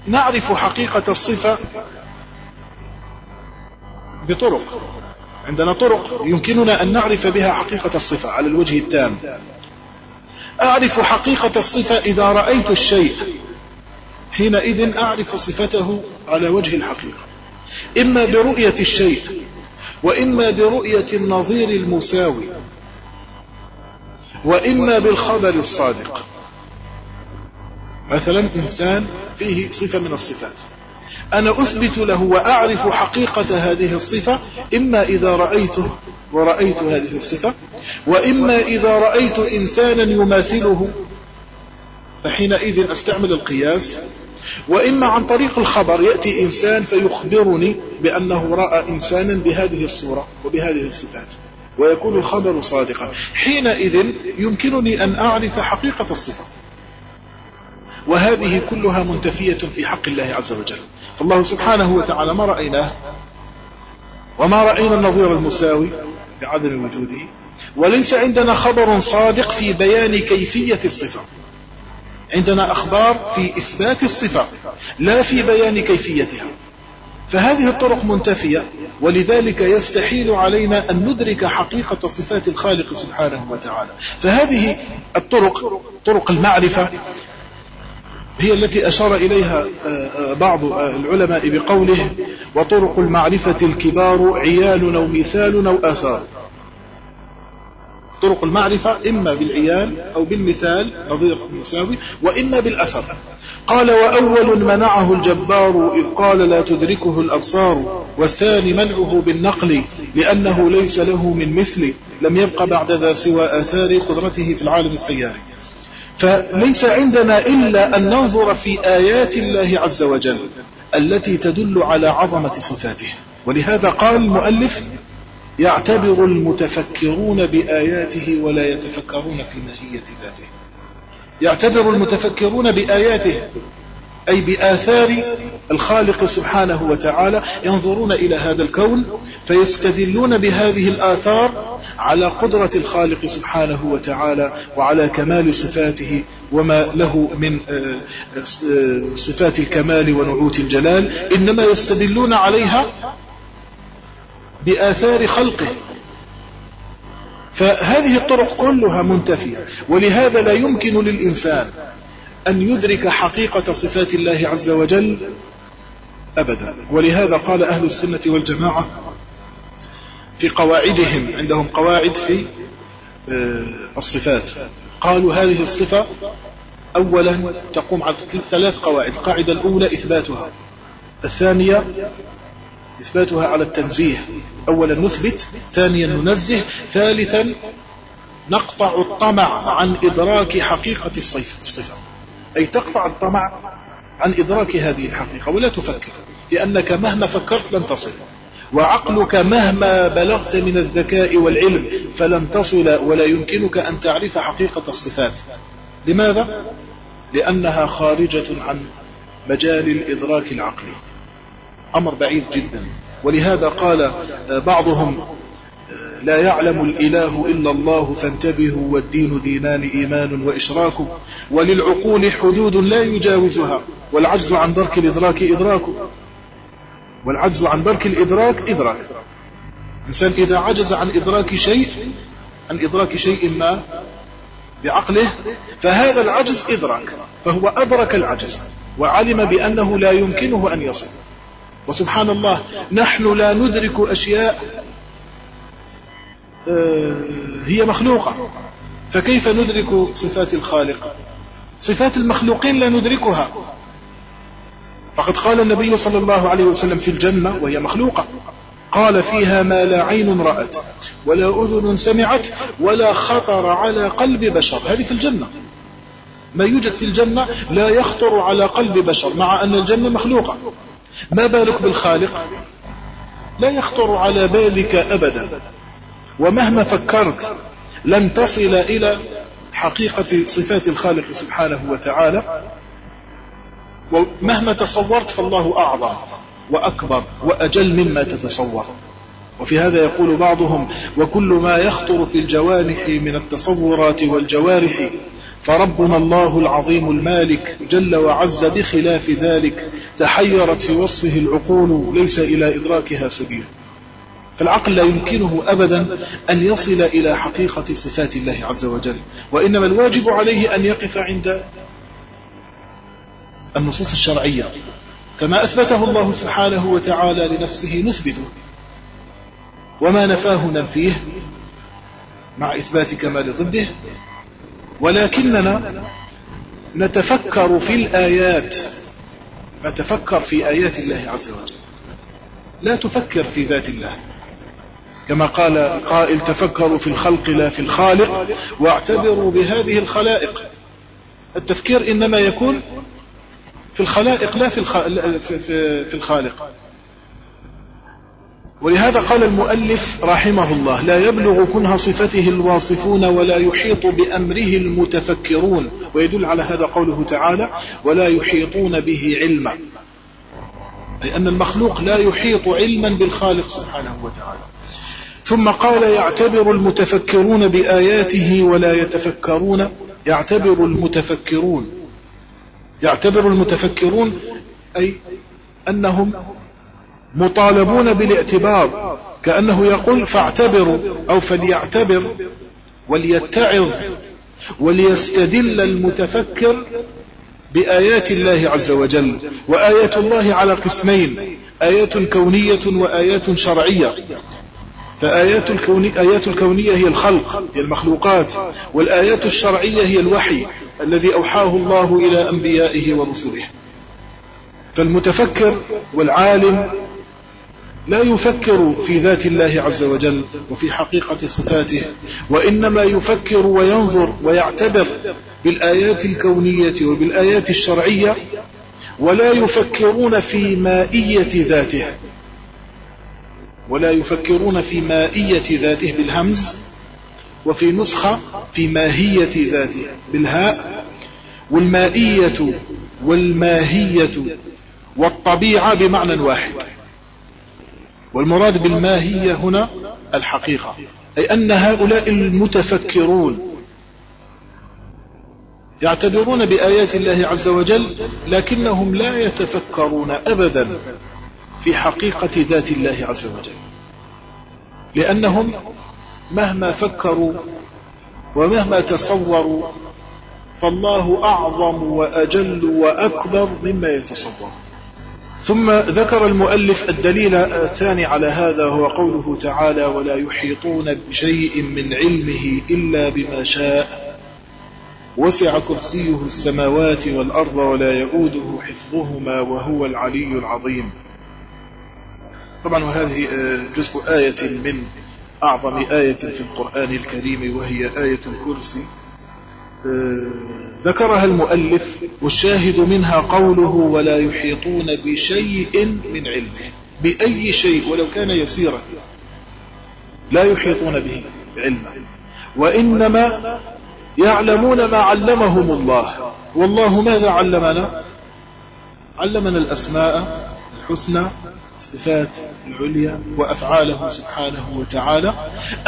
نعرف حقيقة الصفة بطرق. عندنا طرق يمكننا أن نعرف بها حقيقة الصفة على الوجه التام. أعرف حقيقة الصفة إذا رأيت الشيء. حينئذ أعرف صفته على وجه الحقيقة. إما برؤية الشيء وإما برؤية النظير المساوي وإما بالخبر الصادق. مثلا إنسان فيه صفة من الصفات. أنا أثبت له وأعرف حقيقة هذه الصفة إما إذا رأيته ورأيت هذه الصفة وإما إذا رأيت إنسانا يماثله. فحينئذ أستعمل القياس. وإما عن طريق الخبر يأتي إنسان فيخبرني بأنه رأى إنسانا بهذه الصورة وبهذه الصفات ويكون الخبر صادقا. حينئذ يمكنني أن أعرف حقيقة الصفة. وهذه كلها منتفية في حق الله عز وجل. فالله سبحانه وتعالى ما رأيناه وما رأينا النظير المساوي بعدم وجوده وليس عندنا خبر صادق في بيان كيفية الصفة. عندنا أخبار في إثبات الصفة لا في بيان كيفيتها. فهذه الطرق منتفية ولذلك يستحيل علينا أن ندرك حقيقة صفات الخالق سبحانه وتعالى. فهذه الطرق طرق المعرفة هي التي أشار إليها آه، آه، بعض آه، العلماء بقوله وطرق المعرفة الكبار عيال أو مثال أو آثار طرق المعرفة إما بالعيان أو بالمثال نظير المساوي وإما بالأثر. قال وأول منعه الجبار إذ قال لا تدركه الأبصار والثاني منعه بالنقل لأنه ليس له من مثل لم يبق بعد ذا سوى آثار قدرته في العالم السياري. فليس عندنا إلا أن ننظر في آيات الله عز وجل التي تدل على عظمة صفاته. ولهذا قال المؤلف يعتبر المتفكرون بآياته ولا يتفكرون في ماهية ذاته. يعتبر المتفكرون بآياته أي بآثار الخالق سبحانه وتعالى ينظرون إلى هذا الكون فيستدلون بهذه الآثار على قدرة الخالق سبحانه وتعالى وعلى كمال صفاته وما له من آه، آه، صفات الكمال ونعوت الجلال إنما يستدلون عليها بآثار خلقه. فهذه الطرق كلها منتفية ولهذا لا يمكن للإنسان أن يدرك حقيقة صفات الله عز وجل أبدا. ولهذا قال أهل السنة والجماعة في قواعدهم عندهم قواعد في آه، الصفات. قالوا هذه الصفة أولا تقوم على ثلاث قواعد. القاعدة الأولى إثباتها. الثانية إثباتها على التنزيه. أولا نثبت ثانيا ننزه ثالثا نقطع الطمع عن إدراك حقيقة الصفة. أي تقطع الطمع عن إدراك هذه الحقيقة. ولا تفكر لأنك مهما فكرت لن تصل. وعقلك مهما بلغت من الذكاء والعلم فلن تصل ولا يمكنك أن تعرف حقيقة الصفات. لماذا؟ لأنها خارجة عن مجال الإدراك العقلي. أمر بعيد جدا. ولهذا قال بعضهم لا يعلم الإله إلا الله فانتبهوا والدين دينان إيمان وإشراك. وللعقول حدود لا يجاوزها والعجز عن درك الإدراك إدراك. والعجز عن درك الإدراك إدراك. إنسان إذا عجز عن إدراك شيء عن إدراك شيء ما بعقله فهذا العجز إدراك فهو أدرك العجز وعلم بأنه لا يمكنه أن يصل. وسبحان الله نحن لا ندرك أشياء آه، هي مخلوقة. فكيف ندرك صفات الخالق؟ صفات المخلوقين لا ندركها. فقد قال النبي صلى الله عليه وسلم في الجنة وهي مخلوقة. قال فيها ما لا عين رأت ولا أذن سمعت ولا خطر على قلب بشر. هذه في الجنة. ما يوجد في الجنة لا يخطر على قلب بشر مع أن الجنة مخلوقة. ما بالك بالخالق؟ لا يخطر على بالك أبدا. ومهما فكرت لن تصل إلى حقيقة صفات الخالق سبحانه وتعالى. ومهما تصورت فالله أعظم وأكبر وأجل مما تتصور. وفي هذا يقول بعضهم وكل ما يخطر في الجوانح من التصورات والجوارح فربنا الله العظيم المالك جل وعز بخلاف ذلك تحيرت في وصفه العقول ليس إلى إدراكها سبيل. فالعقل لا يمكنه أبدا أن يصل إلى حقيقة صفات الله عز وجل وإنما الواجب عليه أن يقف عند النصوص الشرعية. فما أثبته الله سبحانه وتعالى لنفسه نثبته. وما نفاه ننفيه مع إثبات كمال ضده ولكننا نتفكر في الآيات. نتفكر في آيات الله عز وجل. لا تفكر في ذات الله. كما قال قائل تفكروا في الخلق لا في الخالق واعتبروا بهذه الخلائق. التفكير إنما يكون في الخلائق لا في, في الخالق. ولهذا قال المؤلف رحمه الله لا يبلغ كنه صفته الواصفون ولا يحيط بأمره المتفكرون. ويدل على هذا قوله تعالى ولا يحيطون به علما. أي أن المخلوق لا يحيط علما بالخالق سبحانه وتعالى. ثم قال يعتبر المتفكرون بآياته ولا يتفكرون. يعتبر المتفكرون يعتبر المتفكرون أي أنهم مطالبون بالاعتبار كأنه يقول فاعتبروا أو فليعتبر وليتعظ وليستدل المتفكر بآيات الله عز وجل. وآيات الله على قسمين آيات كونية وآيات شرعية. فآيات الكون آيات الكونية هي الخلق هي المخلوقات والآيات الشرعية هي الوحي. الذي أوحاه الله إلى أنبيائه ورسله. فالمتفكر والعالم لا يفكر في ذات الله عز وجل وفي حقيقة صفاته وإنما يفكر وينظر ويعتبر بالآيات الكونية وبالآيات الشرعية ولا يفكرون في مائية ذاته. ولا يفكرون في مائية ذاته بالهمز وفي نسخة في ماهية ذاته بالهاء والمائية والماهية والطبيعة بمعنى واحد. والمراد بالماهية هنا الحقيقة أي أن هؤلاء المتفكرون يعتبرون بآيات الله عز وجل لكنهم لا يتفكرون أبدا في حقيقة ذات الله عز وجل. لأنهم مهما فكروا ومهما تصوروا فالله أعظم وأجل وأكبر مما يتصور. ثم ذكر المؤلف الدليل الثاني على هذا هو قوله تعالى ولا يحيطون بشيء من علمه إلا بما شاء. وسع كرسيه السماوات والأرض ولا يؤوده حفظهما وهو العلي العظيم. طبعا وهذه جزء آية من أعظم آية في القرآن الكريم وهي آية الكرسي. ذكرها المؤلف والشاهد منها قوله ولا يحيطون بشيء من علمه بأي شيء ولو كان يسيرا. لا يحيطون به علما وإنما يعلمون ما علمهم الله. والله ماذا علمنا؟ علمنا الأسماء الحسنى الصفات العليا وأفعاله سبحانه وتعالى.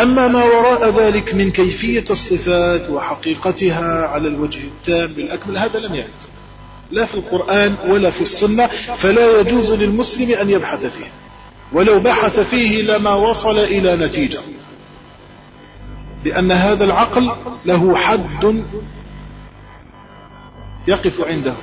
أما ما وراء ذلك من كيفية الصفات وحقيقتها على الوجه التام بالأكمل هذا لم يرد لا في القرآن ولا في السنة فلا يجوز للمسلم أن يبحث فيه. ولو بحث فيه لما وصل إلى نتيجة. لأن هذا العقل له حد يقف عنده.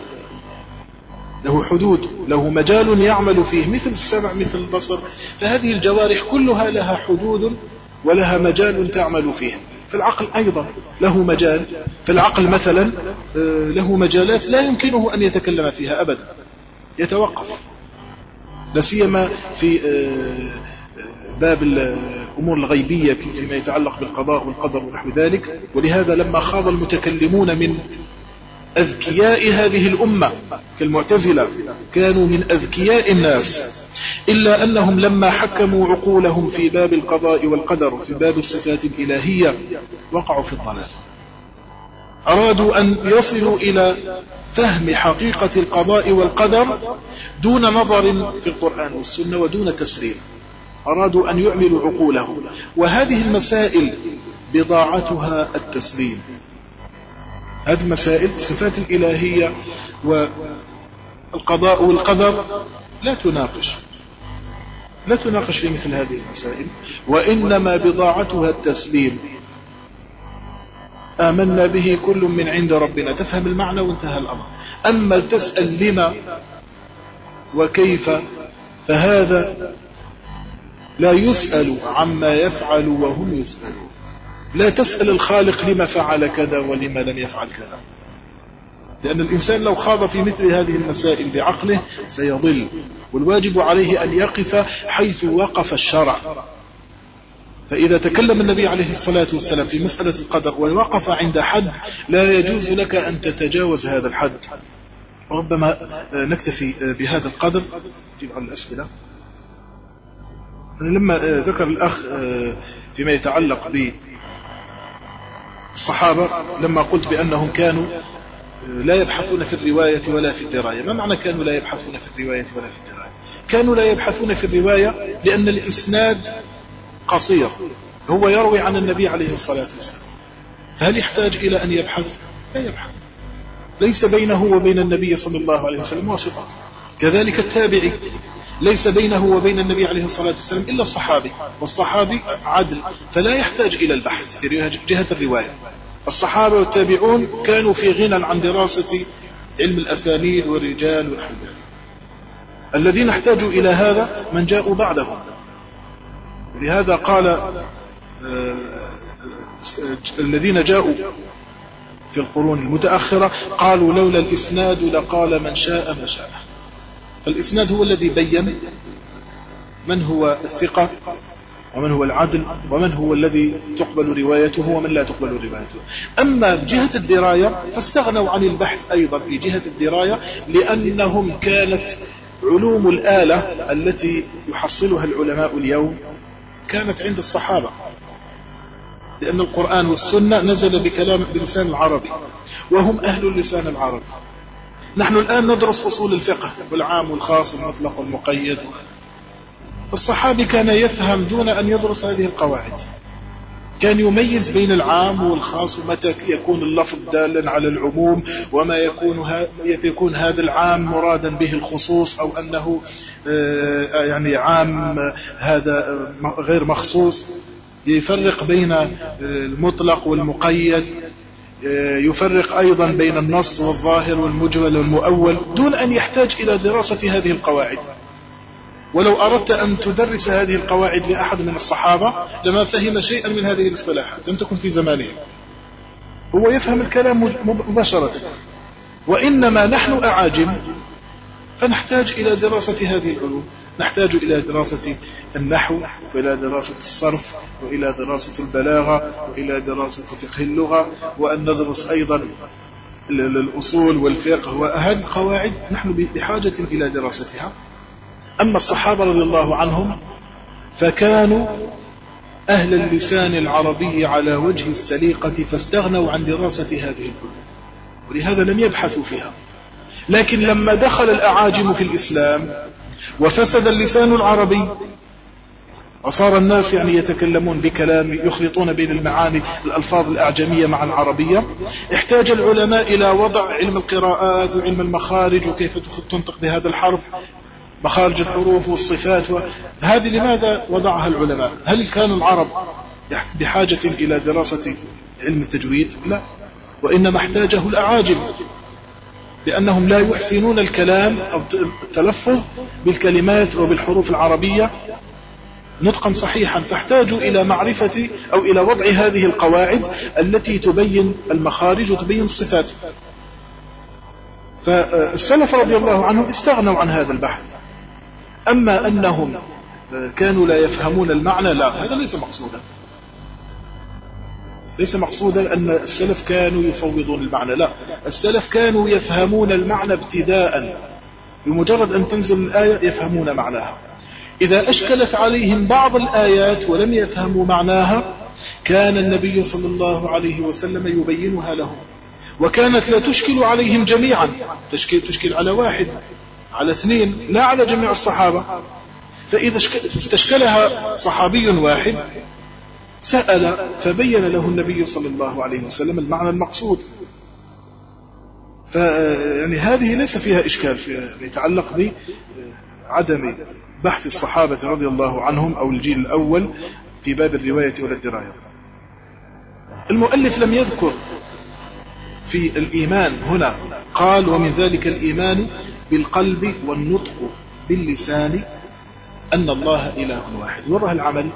له حدود له مجال يعمل فيه مثل السمع مثل البصر. فهذه الجوارح كلها لها حدود ولها مجال تعمل فيه. في العقل أيضا له مجال. في العقل مثلا آه، له مجالات لا يمكنه أن يتكلم فيها أبدا. يتوقف. لا سيما في آه، باب الأمور الغيبية فيما يتعلق بالقضاء والقدر ونحو ذلك. ولهذا لما خاض المتكلمون من أذكياء هذه الأمة كالمعتزلة كانوا من أذكياء الناس. إلا أنهم لما حكموا عقولهم في باب القضاء والقدر في باب الصفات الإلهية وقعوا في الضلال. أرادوا أن يصلوا إلى فهم حقيقة القضاء والقدر دون نظر في القرآن والسنة ودون تسليم أرادوا أن يعملوا عقولهم. وهذه المسائل بضاعتها التسليم. هذه المسائل الصفات الإلهية والقضاء والقدر لا تناقش. لا تناقش في مثل هذه المسائل وإنما بضاعتها التسليم. آمنا به كل من عند ربنا. تفهم المعنى وانتهى الأمر. أما تسأل لما وكيف فهذا لا يسأل عما يفعل وهم يسألون. لا تسأل الخالق لما فعل كذا ولما لم يفعل كذا. لأن الإنسان لو خاض في مثل هذه المسائل بعقله سيضل. والواجب عليه أن يقف حيث وقف الشرع. فإذا تكلم النبي عليه الصلاة والسلام في مسألة القدر ووقف عند حد لا يجوز لك أن تتجاوز هذا الحد. ربما نكتفي بهذا القدر. نجيب على الأسئلة. لما ذكر الأخ فيما يتعلق بالصحابة لما قلت بأنهم كانوا لا يبحثون في الرواية ولا في الدراية. ما معنى كانوا لا يبحثون في الرواية ولا في الدراية؟ كانوا لا يبحثون في الرواية لأن الإسناد قصير. هو يروي عن النبي عليه الصلاة والسلام. فهل يحتاج إلى أن يبحث؟ لا يبحث. ليس بينه وبين النبي صلى الله عليه وسلم واسطة. كذلك التابعي. ليس بينه وبين النبي عليه الصلاة والسلام إلا الصحابي والصحابي عدل فلا يحتاج إلى البحث في جهة الرواية. الصحابة والتابعون كانوا في غنى عن دراسة علم الأسانيد والرجال والحديث الذين احتاجوا إلى هذا من جاءوا بعدهم. لهذا قال آه، الذين جاءوا في القرون المتأخرة قالوا لولا الإسناد لقال من شاء ما شاء. فالإسناد هو الذي بين من هو الثقة ومن هو العدل ومن هو الذي تقبل روايته ومن لا تقبل روايته. أما جهة الدراية فاستغنوا عن البحث أيضا في جهة الدراية لأنهم كانت علوم الآلة التي يحصلها العلماء اليوم كانت عند الصحابة. لأن القرآن والسنة نزل بكلام بلسان العربي وهم أهل اللسان العربي. نحن الآن ندرس أصول الفقه والعام والخاص والمطلق والمقيد. الصحابي كان يفهم دون أن يدرس هذه القواعد. كان يميز بين العام والخاص ومتى يكون اللفظ دالا على العموم وما يكون يكون هذا العام مرادا به الخصوص أو أنه آه، يعني عام هذا غير مخصوص. يفرق بين المطلق والمقيد. يفرق أيضا بين النص والظاهر والمجمل والمؤول دون أن يحتاج إلى دراسة هذه القواعد. ولو أردت أن تدرس هذه القواعد لأحد من الصحابة لما فهم شيئا من هذه الاصطلاحات. لم تكن في زمانه هو يفهم الكلام مباشرة. وإنما نحن أعاجم فنحتاج إلى دراسة هذه العلوم. نحتاج إلى دراسة النحو وإلى دراسة الصرف وإلى دراسة البلاغة وإلى دراسة فقه اللغة وأن ندرس أيضا الأصول والفقه وهذه القواعد نحن بحاجة إلى دراستها. أما الصحابة رضي الله عنهم فكانوا أهل اللسان العربي على وجه السليقة فاستغنوا عن دراسة هذه العلوم ولهذا لم يبحثوا فيها. لكن لما دخل الأعاجم في الإسلام وفسد اللسان العربي. وصار الناس يعني يتكلمون بكلام يخلطون بين المعاني الألفاظ الأعجمية مع العربية. احتاج العلماء إلى وضع علم القراءات وعلم المخارج وكيف تنطق بهذا الحرف مخارج الحروف والصفات. هذه لماذا وضعها العلماء؟ هل كان العرب بحاجة إلى دراسة علم التجويد؟ لا. وإنما احتاجه الأعاجم. لأنهم لا يحسنون الكلام أو التلفظ بالكلمات وبالحروف العربية نطقا صحيحا. فاحتاجوا إلى معرفة أو إلى وضع هذه القواعد التي تبين المخارج وتبين الصفات. فالسلف رضي الله عنهم استغنوا عن هذا البحث. أما أنهم كانوا لا يفهمون المعنى لا هذا ليس مقصودا. ليس مقصودا أن السلف كانوا يفوضون المعنى لا. السلف كانوا يفهمون المعنى ابتداء. بمجرد أن تنزل الآية يفهمون معناها. إذا أشكلت عليهم بعض الآيات ولم يفهموا معناها كان النبي صلى الله عليه وسلم يبينها لهم. وكانت لا تشكل عليهم جميعا. تشكل, تشكل على واحد على اثنين لا على جميع الصحابة. فإذا استشكلها صحابي واحد سأل فبين له النبي صلى الله عليه وسلم المعنى المقصود. فيعني هذه ليس فيها إشكال فيها يتعلق بعدم بحث الصحابة رضي الله عنهم أو الجيل الأول في باب الرواية ولا الدراية. المؤلف لم يذكر في الإيمان هنا قال ومن ذلك الإيمان بالقلب والنطق باللسان أن الله إله واحد. وره العمل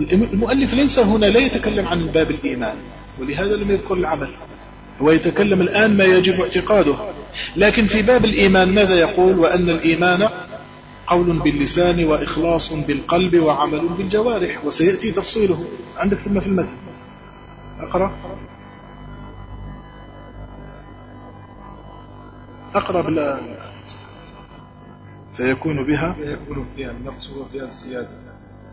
المؤلف ليس هنا لا يتكلم عن باب الإيمان ولهذا لم يذكر العمل. هو يتكلم الآن ما يجب اعتقاده. لكن في باب الإيمان ماذا يقول؟ وأن الإيمان قول باللسان وإخلاص بالقلب وعمل بالجوارح وسيأتي تفصيله. عندك ثم في المتن. أقرأ. أقرأ بلا فيكون بها فيكون فيها النقص وفيها الزيادة.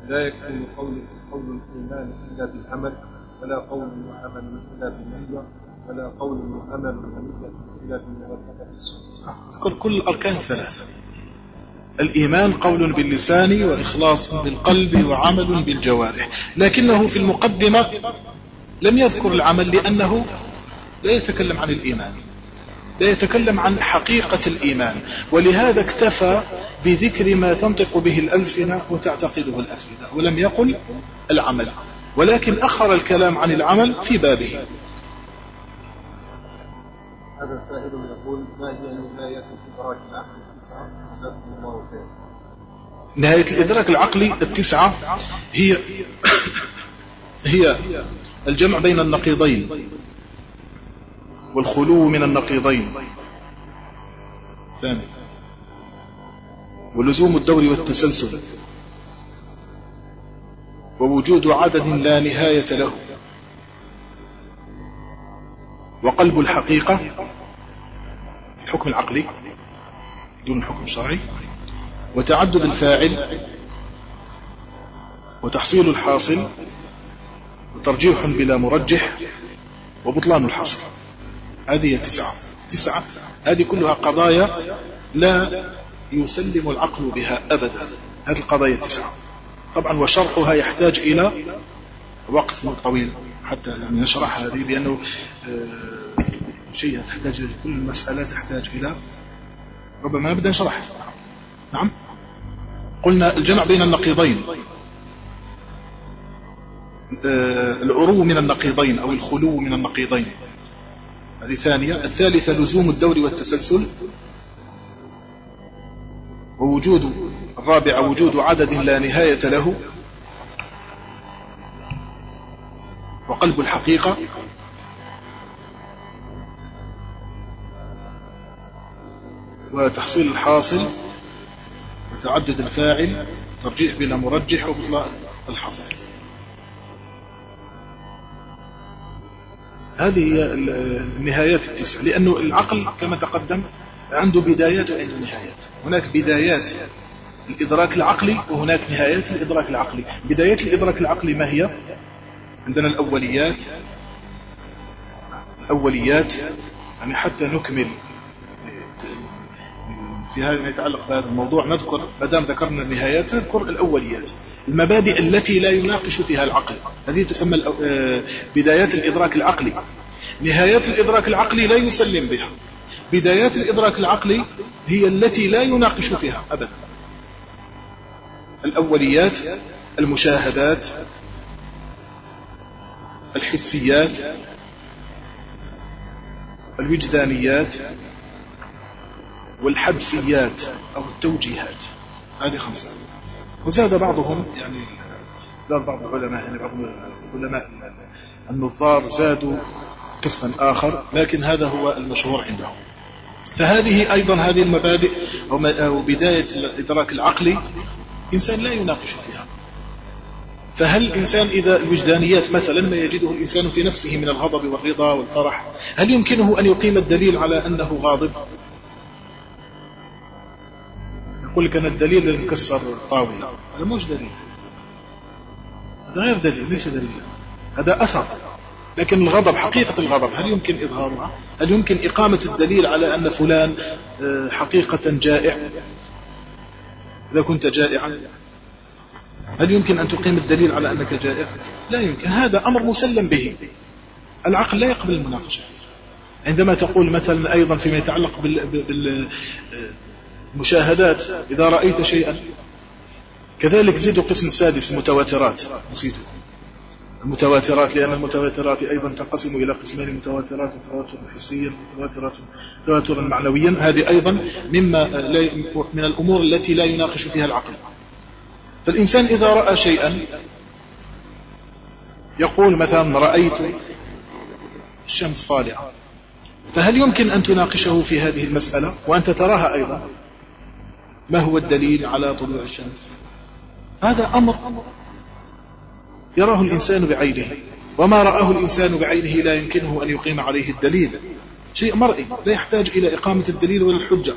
لا يكون قول قول الإيمان إلا بالعمل ولا قول وعمل إلا بالنية ولا قول وعمل ونية إلا بالمرتبة السنة اذكر كل الأركان الثلاثة الإيمان قول باللسان وإخلاص بالقلب وعمل بالجوارح. لكنه في المقدمة لم يذكر العمل لأنه لا يتكلم عن الإيمان. لا يتكلم عن حقيقة الإيمان. ولهذا اكتفى بذكر ما تنطق به الألسنة وتعتقده الأفئدة ولم يقل العمل. ولكن أخر الكلام عن العمل في بابه. هذا سائل يقول ما هي نهاية إدراك العقل التسعة؟ الله خير نهاية الإدراك العقلي التسعة هي <coughs> هي الجمع بين النقيضين. والخلو من النقيضين. ثاني. ولزوم الدور والتسلسل. ووجود عدد لا نهاية له. وقلب الحقيقة الحكم العقلي دون الحكم الشرعي وتعدد الفاعل وتحصيل الحاصل وترجيح بلا مرجح وبطلان الحاصل هذه تسعة. تسعة. هذه كلها قضايا لا يسلم العقل بها أبدا. هذه القضايا التسعة طبعا وشرحها يحتاج إلى وقت طويل. حتى يعني نشرح هذه لأنه آه، شيء تحتاج كل مسألة تحتاج إلى ربما نبدأ نشرح نعم. قلنا الجمع بين النقيضين. آه، العرو من النقيضين أو الخلو من النقيضين. هذه ثانية. الثالثة لزوم الدور والتسلسل. ووجود الرابعة وجود عدد لا نهاية له. وقلب الحقيقة. وتحصيل الحاصل. وتعدد الفاعل. ترجيح بلا مرجح وبطلاء الحصر. هذه هي النهايات التسع لأنه العقل كما تقدم عنده بدايات وعنده نهايات هناك بدايات الإدراك العقلي وهناك نهايات الإدراك العقلي. بدايات الإدراك العقلي ما هي؟ عندنا الأوليات الأوليات يعني حتى نكمل. في هذا ما يتعلق بهذا الموضوع نذكر ما دام ذكرنا النهايات نذكر الأوليات. المبادئ التي لا يناقش فيها العقل. هذه تسمى آه، بدايات الإدراك العقلي. نهايات الإدراك العقلي لا يسلم بها. بدايات الإدراك العقلي هي التي لا يناقش فيها أبدا. الأوليات المشاهدات الحسيات الوجدانيات والحدسيات أو التوجيهات. هذه خمسة. وزاد بعضهم. يعني زاد بعض العلماء يعني بعض العلماء النظار زادوا قسما آخر لكن هذا هو المشهور عندهم. فهذه أيضا هذه المبادئ أو بداية الإدراك العقلي إنسان لا يناقش فيها. فهل الإنسان إذا الوجدانيات مثلا ما يجده الإنسان في نفسه من الغضب والرضا والفرح هل يمكنه أن يقيم الدليل على أنه غاضب؟ يقول لك أنا الدليل اللي مكسر الطاولة. هذا مش دليل. هذا غير دليل ليس دليل. هذا أثر. لكن الغضب حقيقة الغضب هل يمكن إظهارها؟ هل يمكن إقامة الدليل على أن فلان آه، حقيقة جائع؟ إذا كنت جائعا. هل يمكن أن تقيم الدليل على أنك جائع؟ لا يمكن. هذا أمر مسلم به. العقل لا يقبل المناقشة. عندما تقول مثلا أيضا فيما يتعلق بالمشاهدات إذا رأيت شيئا. كذلك زيدوا قسم سادس المتواترات نسيته المتواترات لأن المتواترات أيضا تنقسم إلى قسمين متواترات تواتر حسيا وتواترات تواترا معنويا. هذه أيضا مما من الأمور التي لا يناقش فيها العقل. فالإنسان إذا رأى شيئا يقول مثلا رأيت الشمس طالعة. فهل يمكن أن تناقشه في هذه المسألة؟ وأنت تراها أيضا. ما هو الدليل على طلوع الشمس؟ هذا أمر يراه الإنسان بعينه وما رآه الإنسان بعينه لا يمكنه أن يقيم عليه الدليل. شيء مرئي لا يحتاج إلى إقامة الدليل ولا الحجة.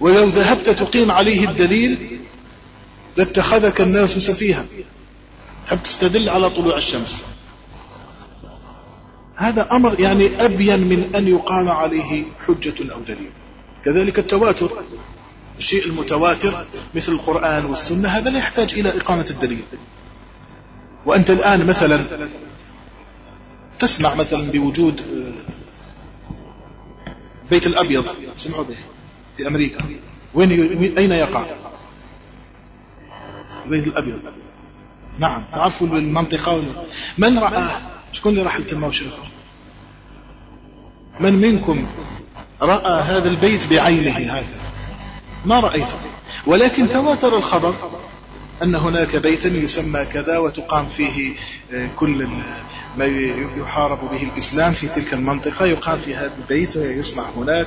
ولو ذهبت تقيم عليه الدليل لاتخذك الناس سفيها. تحب تستدل على طلوع الشمس؟ هذا أمر يعني أبين من أن يقام عليه حجة أو دليل. كذلك التواتر. الشيء المتواتر مثل القرآن والسنة هذا لا يحتاج إلى إقامة الدليل. وأنت الآن مثلا تسمع مثلا بوجود بيت الأبيض سمعوا به في أمريكا. وين أين يقع؟ البيت الأبيض. نعم. تعرفوا المنطقة من رآه شكون اللي راح لتما وشرفه؟ من منكم رأى هذا البيت بعينه؟ هذا ما رأيته ولكن تواتر الخبر أن هناك بيتا يسمى كذا وتقام فيه آه، كل ما يحارب به الإسلام في تلك المنطقة. يقام في هذا البيت ويسمع هناك.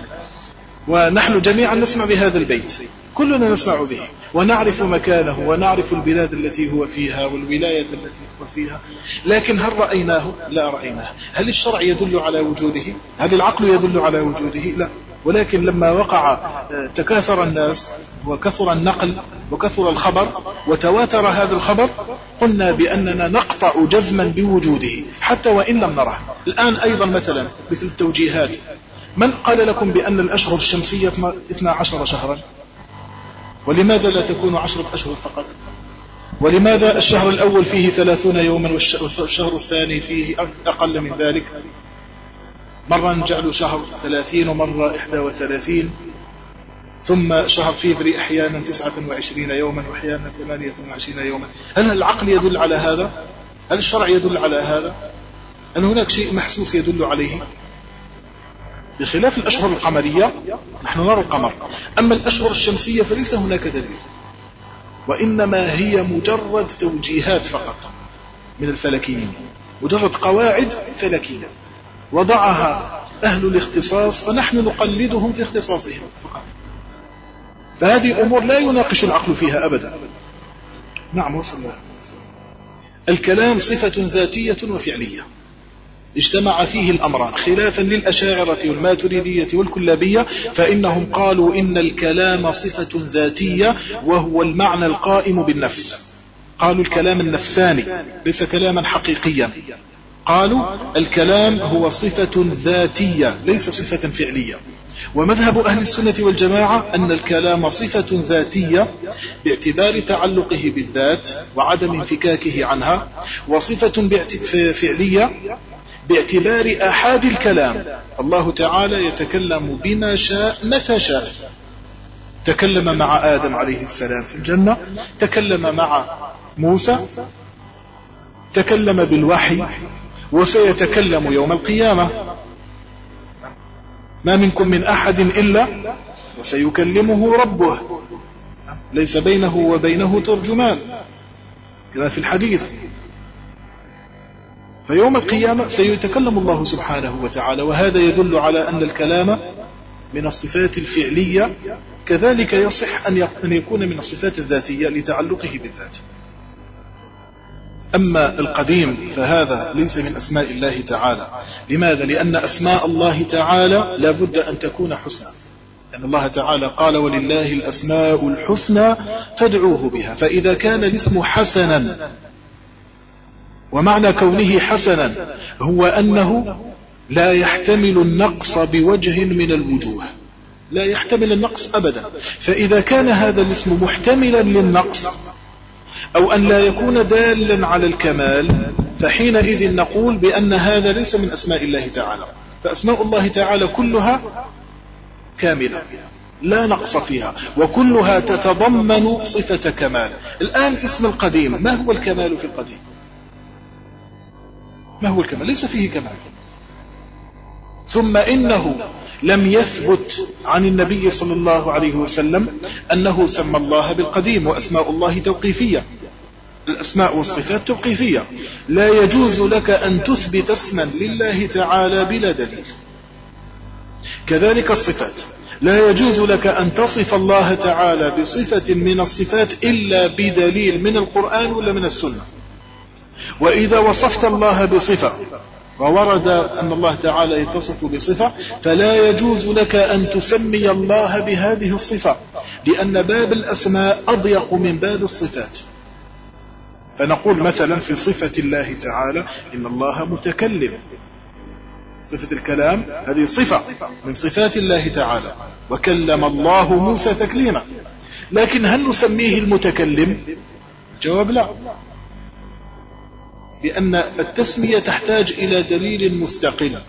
ونحن جميعا نسمع بهذا البيت. كلنا نسمع به. ونعرف مكانه ونعرف البلاد التي هو فيها والولاية التي هو فيها. لكن هل رأيناه؟ لا رأيناه. هل الشرع يدل على وجوده؟ هل العقل يدل على وجوده؟ لا. ولكن لما وقع آه، تكاثر الناس وكثر النقل وكثر الخبر وتواتر هذا الخبر قلنا بأننا نقطع جزما بوجوده حتى وإن لم نره. الآن أيضا مثلا مثل التوجيهات. من قال لكم بأن الأشهر الشمسية 12 شهرا؟ ولماذا لا تكون عشرة أشهر فقط؟ ولماذا الشهر الأول فيه ثلاثون يوما والشهر الثاني فيه أقل من ذلك؟ مرة نجعل شهر ثلاثين ومرة إحدى وثلاثين ثم شهر فيفري أحيانا تسعة وعشرين يوما وأحيانا ثمانية وعشرين يوما. هل العقل يدل على هذا؟ هل الشرع يدل على هذا؟ هل هناك شيء محسوس يدل عليه؟ بخلاف الأشهر القمرية نحن نرى القمر. أما الأشهر الشمسية فليس هناك دليل وإنما هي مجرد توجيهات فقط من الفلكيين مجرد قواعد فلكية. وضعها أهل الاختصاص فنحن نقلدهم في اختصاصهم فقط. فهذه أمور لا يناقش العقل فيها أبدا. نعم وصل الكلام صفة ذاتية وفعلية. اجتمع فيه الأمران خلافا للأشاعرة والماتريدية والكلابية فإنهم قالوا إن الكلام صفة ذاتية وهو المعنى القائم بالنفس. قالوا الكلام النفساني ليس كلاما حقيقيا. قالوا الكلام هو صفة ذاتية ليس صفة فعلية. ومذهب أهل السنة والجماعة أن الكلام صفة ذاتية باعتبار تعلقه بالذات وعدم انفكاكه عنها وصفة فعلية باعتبار أحد الكلام. الله تعالى يتكلم بما شاء متى شاء. تكلم مع آدم عليه السلام في الجنة تكلم مع موسى تكلم بالوحي وسيتكلم يوم القيامة. ما منكم من أحد إلا وسيكلمه ربه. ليس بينه وبينه ترجمان. كذا في الحديث. فيوم القيامة سيتكلم الله سبحانه وتعالى وهذا يدل على أن الكلام من الصفات الفعلية كذلك يصح أن يكون من الصفات الذاتية لتعلقه بالذات. أما القديم فهذا ليس من أسماء الله تعالى. لماذا؟ لأن أسماء الله تعالى لا بد أن تكون حسنى. لأن الله تعالى قال ولله الأسماء الحسنى فادعوه بها. فإذا كان الاسم حسنا ومعنى كونه حسنا هو أنه لا يحتمل النقص بوجه من الوجوه. لا يحتمل النقص أبدا. فإذا كان هذا الاسم محتملا للنقص أو أن لا يكون دالا على الكمال فحينئذ نقول بأن هذا ليس من أسماء الله تعالى. فأسماء الله تعالى كلها كاملة لا نقص فيها وكلها تتضمن صفة كمال. الآن اسم القديم ما هو الكمال في القديم؟ ما هو الكمال؟ ليس فيه كمال. ثم إنه لم يثبت عن النبي صلى الله عليه وسلم أنه سمى الله بالقديم وأسماء الله توقيفية. الأسماء والصفات توقيفية. لا يجوز لك أن تثبت اسما لله تعالى بلا دليل. كذلك الصفات. لا يجوز لك أن تصف الله تعالى بصفة من الصفات إلا بدليل من القرآن ولا من السنة. وإذا وصفت الله بصفة وورد أن الله تعالى يتصف بصفة فلا يجوز لك أن تسمي الله بهذه الصفة لأن باب الأسماء أضيق من باب الصفات. فنقول مثلا في صفة الله تعالى إن الله متكلم. صفة الكلام هذه صفة من صفات الله تعالى. وكلم الله موسى تكليما. لكن هل نسميه المتكلم؟ جواب لا. لأن التسمية تحتاج إلى دليل مستقل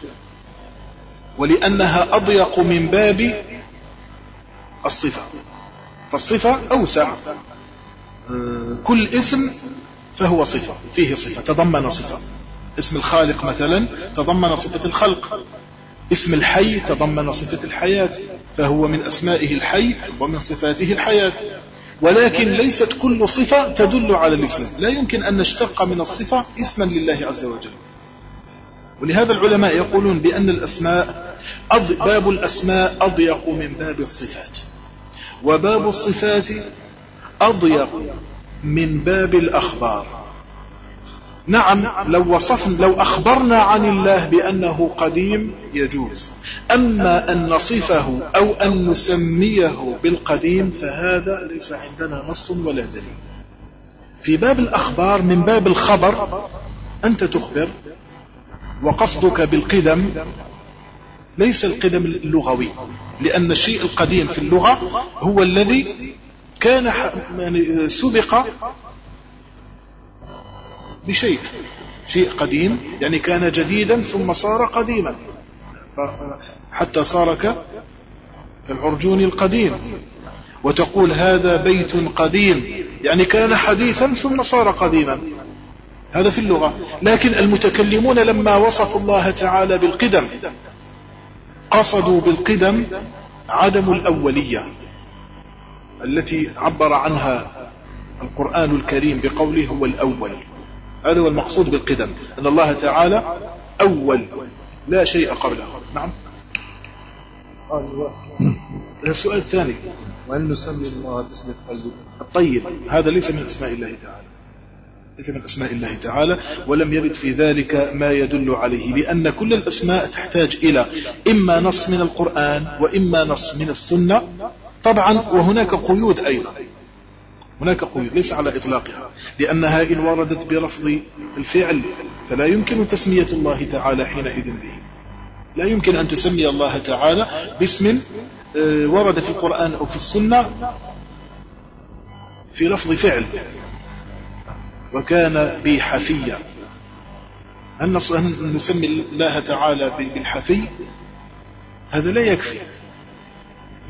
ولأنها أضيق من باب الصفة. فالصفة أوسع. كل اسم فهو صفة فيه صفة تضمن صفة. اسم الخالق مثلا تضمن صفة الخلق. اسم الحي تضمن صفة الحياة. فهو من أسمائه الحي ومن صفاته الحياة. ولكن ليست كل صفة تدل على الاسم. لا يمكن أن نشتق من الصفة اسما لله عز وجل. ولهذا العلماء يقولون بأن الأسماء باب الأسماء أضيق من باب الصفات. وباب الصفات أضيق من باب الأخبار. نعم لو وصفنا لو أخبرنا عن الله بأنه قديم يجوز. أما أن نصفه أو أن نسميه بالقديم فهذا ليس عندنا نص ولا دليل. في باب الأخبار من باب الخبر أنت تخبر وقصدك بالقدم ليس القدم اللغوي لأن الشيء القديم في اللغة هو الذي كان يعني سبق بشيء شيء قديم يعني كان جديدا ثم صار قديما. حتى صار كالعرجون القديم. وتقول هذا بيت قديم يعني كان حديثا ثم صار قديما. هذا في اللغة. لكن المتكلمون لما وصفوا الله تعالى بالقدم قصدوا بالقدم عدم الأولية التي عبر عنها القرآن الكريم بقوله هو الأول. هذا هو المقصود بالقدم أن الله تعالى أول لا شيء قبله. نعم. السؤال الثاني وهل نسمي الله باسم الطيب؟ الطيب هذا ليس من أسماء الله تعالى. ليس من أسماء الله تعالى ولم يرد في ذلك ما يدل عليه لأن كل الأسماء تحتاج إلى إما نص من القرآن وإما نص من السنة. طبعا وهناك قيود أيضا. هناك قيود ليس على إطلاقها لأنها إن وردت بلفظ الفعل فلا يمكن تسمية الله تعالى حينئذ به. لا يمكن أن تسمي الله تعالى باسم آه، ورد في القرآن أو في السنة في لفظ فعل. وكان بي حفيا. هل نسمي الله تعالى بالحفي؟ هذا لا يكفي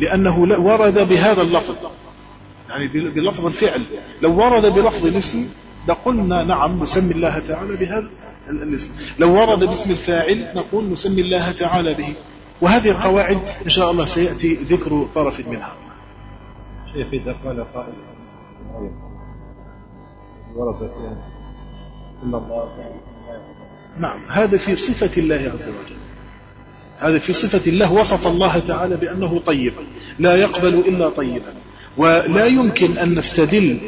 لأنه ورد بهذا اللفظ. يعني بلفظ الفعل. لو ورد بلفظ الاسم لقلنا نعم نسمي الله تعالى بهذا الاسم. لو ورد باسم الفاعل نقول نسمي الله تعالى به. وهذه القواعد إن شاء الله سيأتي ذكر طرف منها. شيخ إذا قال قائل ورد إن الله نعم. هذا في صفة الله عز وجل. هذا في صفة الله وصف الله تعالى بأنه طيب. لا يقبل إلا طيبا. ولا يمكن أن نستدل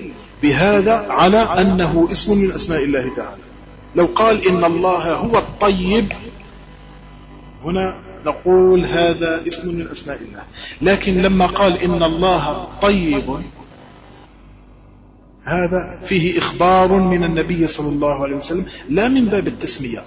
بهذا على أنه اسم من أسماء الله تعالى. لو قال إن الله هو الطيب هنا نقول هذا اسم من أسماء الله. لكن لما قال إن الله طيب هذا فيه إخبار من النبي صلى الله عليه وسلم لا من باب التسمية.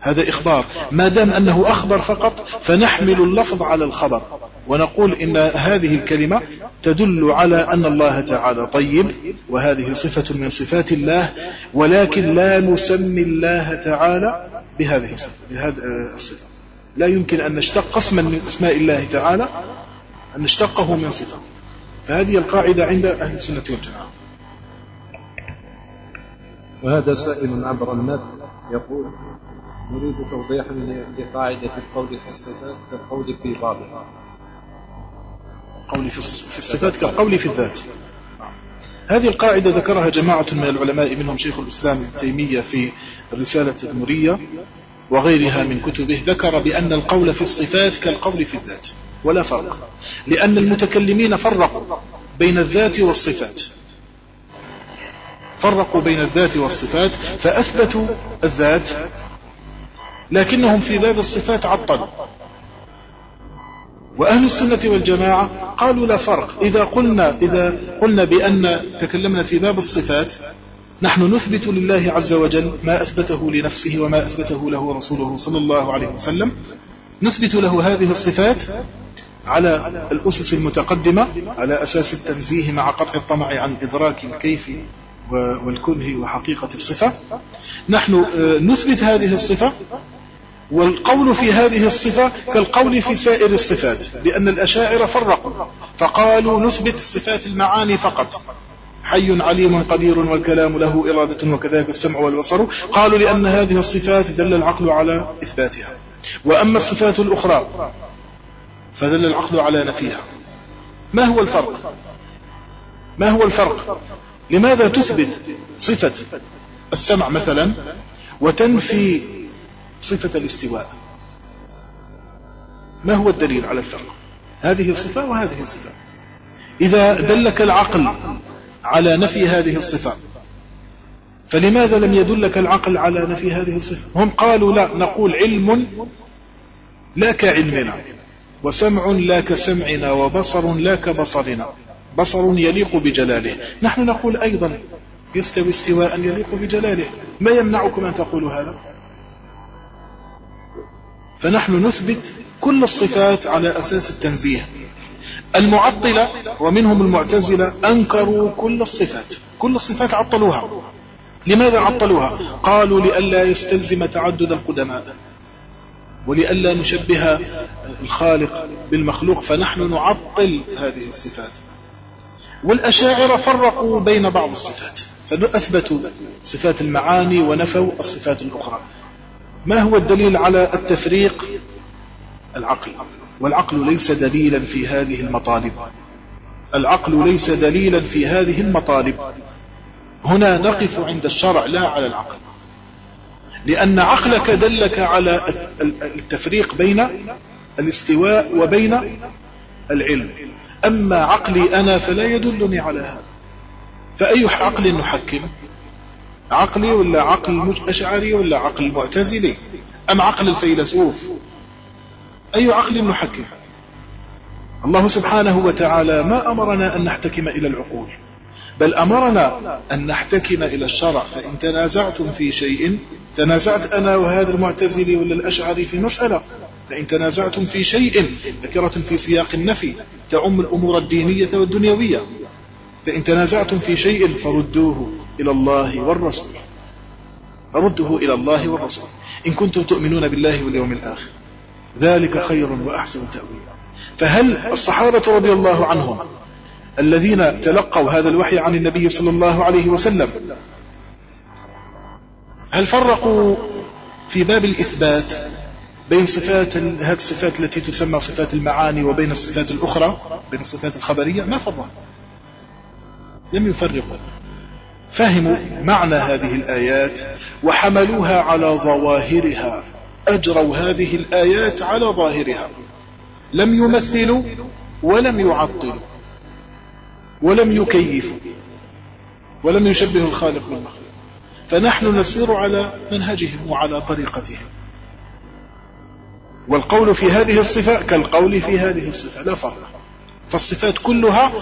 هذا إخبار. ما دام أنه أخبر فقط فنحمل اللفظ على الخبر. ونقول إن هذه الكلمة تدل على أن الله تعالى طيب وهذه صفة من صفات الله ولكن لا نسمي الله تعالى بهذه الصفة, بهذه الصفة. لا يمكن أن نشتق اسما من أسماء الله تعالى أن نشتقه من صفة. فهذه القاعدة عند أهل السنة والجماعة. وهذا سائل عبر النت يقول نريد توضيحا لقاعدة القول في الصفات كالقول في بعضها. القول في الصفات كالقول في الذات. هذه القاعدة ذكرها جماعة من العلماء منهم شيخ الإسلام ابن تيمية في الرسالة التدمرية وغيرها من كتبه ذكر بأن القول في الصفات كالقول في الذات ولا فرق لأن المتكلمين فرقوا بين الذات والصفات. فرقوا بين الذات والصفات فأثبتوا الذات لكنهم في باب الصفات عطلوا. وأهل السنة والجماعة قالوا لا فرق. إذا قلنا, إذا قلنا بأن تكلمنا في باب الصفات نحن نثبت لله عز وجل ما أثبته لنفسه وما أثبته له رسوله صلى الله عليه وسلم. نثبت له هذه الصفات على الأسس المتقدمة على أساس التنزيه مع قطع الطمع عن إدراك الكيف والكنه وحقيقة الصفة. نحن آه، نثبت هذه الصفة والقول في هذه الصفة كالقول في سائر الصفات لأن الأشاعر فرقوا. فقالوا نثبت صفات المعاني فقط. حي عليم قدير والكلام له إرادة وكذلك السمع والبصر. قالوا لأن هذه الصفات دل العقل على إثباتها. وأما الصفات الأخرى فدل العقل على نفيها. ما هو الفرق؟ ما هو الفرق؟ لماذا تثبت صفة السمع مثلا وتنفي صفة الاستواء. ما هو الدليل على الفرق؟ هذه صفة وهذه صفة إذا دلك العقل على نفي هذه الصفة فلماذا لم يدلك العقل على نفي هذه الصفة؟ هم قالوا لا نقول علم لا كعلمنا وسمع لا كسمعنا وبصر لا كبصرنا. بصر يليق بجلاله. نحن نقول أيضا يستوي استواء يليق بجلاله. ما يمنعكم أن تقولوا هذا؟ فنحن نثبت كل الصفات على أساس التنزيه. المعطلة ومنهم المعتزلة أنكروا كل الصفات. كل الصفات عطلوها. لماذا عطلوها؟ قالوا لئلا يستلزم تعدد القدماء ولئلا نشبه الخالق بالمخلوق فنحن نعطل هذه الصفات. والأشاعرة فرقوا بين بعض الصفات فأثبتوا صفات المعاني ونفوا الصفات الأخرى. ما هو الدليل على التفريق؟ العقل. والعقل ليس دليلا في هذه المطالب. العقل ليس دليلا في هذه المطالب. هنا نقف عند الشرع لا على العقل. لأن عقلك دلك على التفريق بين الاستواء وبين العلم. أما عقلي أنا فلا يدلني على هذا. فأي عقل نحكم؟ عقلي ولا عقل أشعري ولا عقل معتزلي؟ أم عقل الفيلسوف؟ أي عقل نحكم؟ الله سبحانه وتعالى ما أمرنا أن نحتكم إلى العقول بل أمرنا أن نحتكم إلى الشرع فإن تنازعتم في شيء تنازعت أنا وهذا المعتزلي ولا الأشعري في مسألة فإن تنازعتم في شيء ذكرة في سياق النفي تعم الأمور الدينية والدنيوية فإن تنازعتم في شيء فردوه. إلى الله والرسول. فرده إلى الله والرسول. إن كنتم تؤمنون بالله واليوم الآخر ذلك خير وأحسن تأويلا فهل الصحابة رضي الله عنهم الذين تلقوا هذا الوحي عن النبي صلى الله عليه وسلم هل فرقوا في باب الإثبات بين صفات هذه الصفات التي تسمى صفات المعاني وبين الصفات الأخرى بين الصفات الخبرية؟ ما فرقوا. لم يفرقوا. فهموا معنى هذه الآيات وحملوها على ظواهرها. أجروا هذه الآيات على ظاهرها. لم يمثلوا ولم يعطلوا ولم يكيفوا ولم يشبهوا الخالق بالمخلوق. فنحن نسير على منهجهم وعلى طريقتهم. والقول في هذه الصفة كالقول في هذه الصفة لا فرق. فالصفات كلها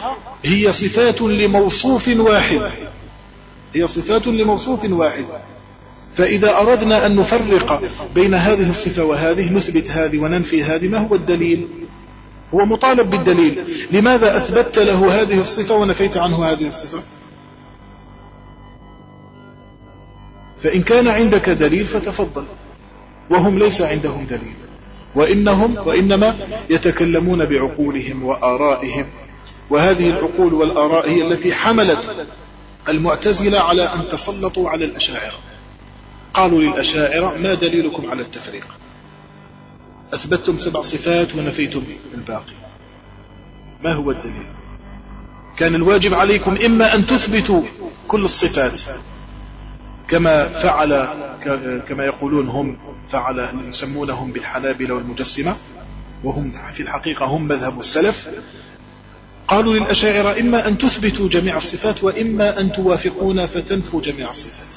هي صفات لموصوف واحد. هي صفات لموصوف واحد. فإذا أردنا أن نفرق بين هذه الصفة وهذه نثبت هذه وننفي هذه ما هو الدليل؟ هو مطالب بالدليل. لماذا أثبتت له هذه الصفة ونفيت عنه هذه الصفة؟ فإن كان عندك دليل فتفضل وهم ليس عندهم دليل. وإنهم وإنما يتكلمون بعقولهم وآرائهم. وهذه العقول والآراء هي التي حملت المعتزلة على أن تسلطوا على الأشاعرة. قالوا للأشاعرة ما دليلكم على التفريق؟ أثبتتم سبع صفات ونفيتم الباقي. ما هو الدليل؟ كان الواجب عليكم إما أن تثبتوا كل الصفات كما فعل كما يقولون هم فعل يسمونهم بالحنابلة والمجسمة وهم في الحقيقة هم مذهب السلف قالوا للأشاعرة إما أن تثبتوا جميع الصفات وإما أن توافقونا فتنفوا جميع الصفات.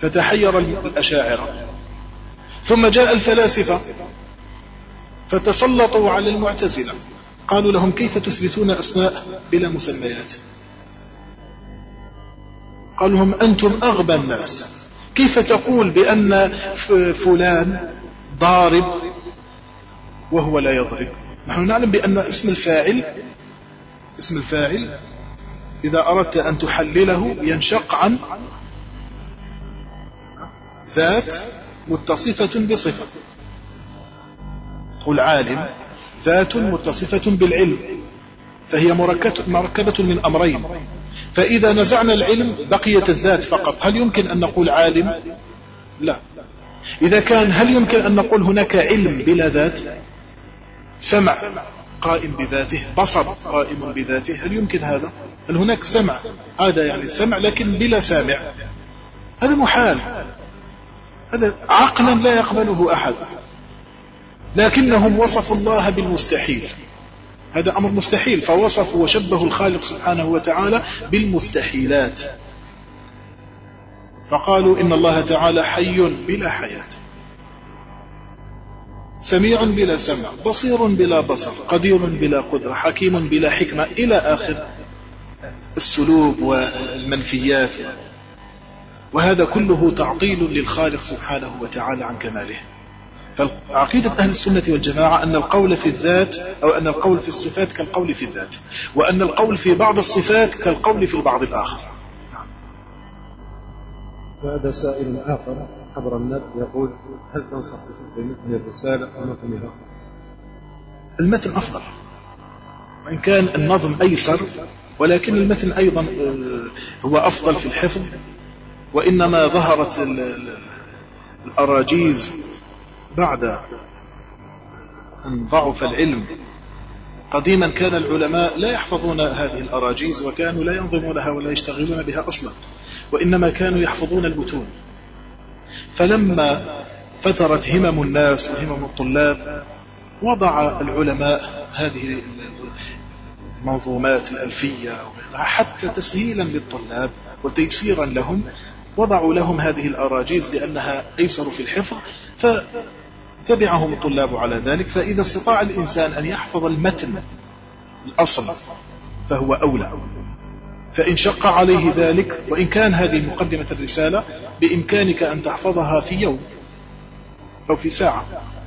فتحير الأشاعرة. ثم جاء الفلاسفة فتسلطوا على المعتزلة. قالوا لهم كيف تثبتون أسماء بلا مسميات؟ قال لهم أنتم أغبى الناس. كيف تقول بأن فلان ضارب وهو لا يضرب؟ نحن نعلم بأن اسم الفاعل اسم الفاعل إذا أردت أن تحلله ينشق عن ذات متصفة بصفة. تقول عالم ذات متصفة بالعلم فهي مركبة من أمرين. فإذا نزعنا العلم بقيت الذات فقط. هل يمكن أن نقول عالم؟ لا. إذا كان هل يمكن أن نقول هناك علم بلا ذات؟ سمع قائم بذاته بصر قائم بذاته. هل يمكن هذا؟ هل هناك سمع؟ هذا يعني سمع لكن بلا سامع. هذا محال. هذا عقلا لا يقبله أحد. لكنهم وصفوا الله بالمستحيل. هذا أمر مستحيل. فوصفوا وشبهوا الخالق سبحانه وتعالى بالمستحيلات. فقالوا إن الله تعالى حي بلا حياة. سميع بلا سمع بصير بلا بصر قدير بلا قدرة حكيم بلا حكمة إلى آخر السلوب والمنفيات. وهذا كله تعطيل للخالق سبحانه وتعالى عن كماله. فعقيدة أهل السنة والجماعة أن القول في الذات أو أن القول في الصفات كالقول في الذات وأن القول في بعض الصفات كالقول في البعض الآخر. هذا سائل آخر. حضر النت يقول هل تنصح بمثل الرسالة أو نظمها؟ المتن أفضل. وإن كان النظم أيسر ولكن المتن أيضا آه، هو أفضل في الحفظ. وإنما ظهرت الأراجيز بعد أن ضعف العلم. قديما كان العلماء لا يحفظون هذه الأراجيز وكانوا لا ينظمونها ولا يشتغلون بها أصلا. وإنما كانوا يحفظون المتون فلما فترت همم الناس وهمم الطلاب وضع العلماء هذه المنظومات الألفية حتى تسهيلا للطلاب وتيسيرا لهم وضعوا لهم هذه الأراجيز لأنها أيسر في الحفظ فتبعهم الطلاب على ذلك فإذا استطاع الإنسان أن يحفظ المتن الأصل فهو أولى. فإن شق عليه ذلك وإن كان هذه مقدمة الرسالة بإمكانك أن تحفظها في يوم أو في ساعة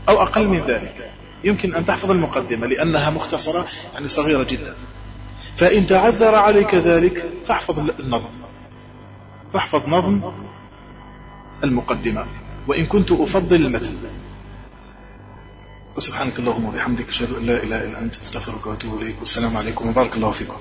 أو أقل من ذلك. يمكن أن تحفظ المقدمة لأنها مختصرة يعني صغيرة جدا. فإن تعذر عليك ذلك فاحفظ النظم. فاحفظ نظم المقدمة. وإن كنت أفضل المتن. وسبحانك اللهم وبحمدك أشهد أن لا إله إلا أنت أستغفرك وأتوب إليك. والسلام عليكم وبارك الله فيكم.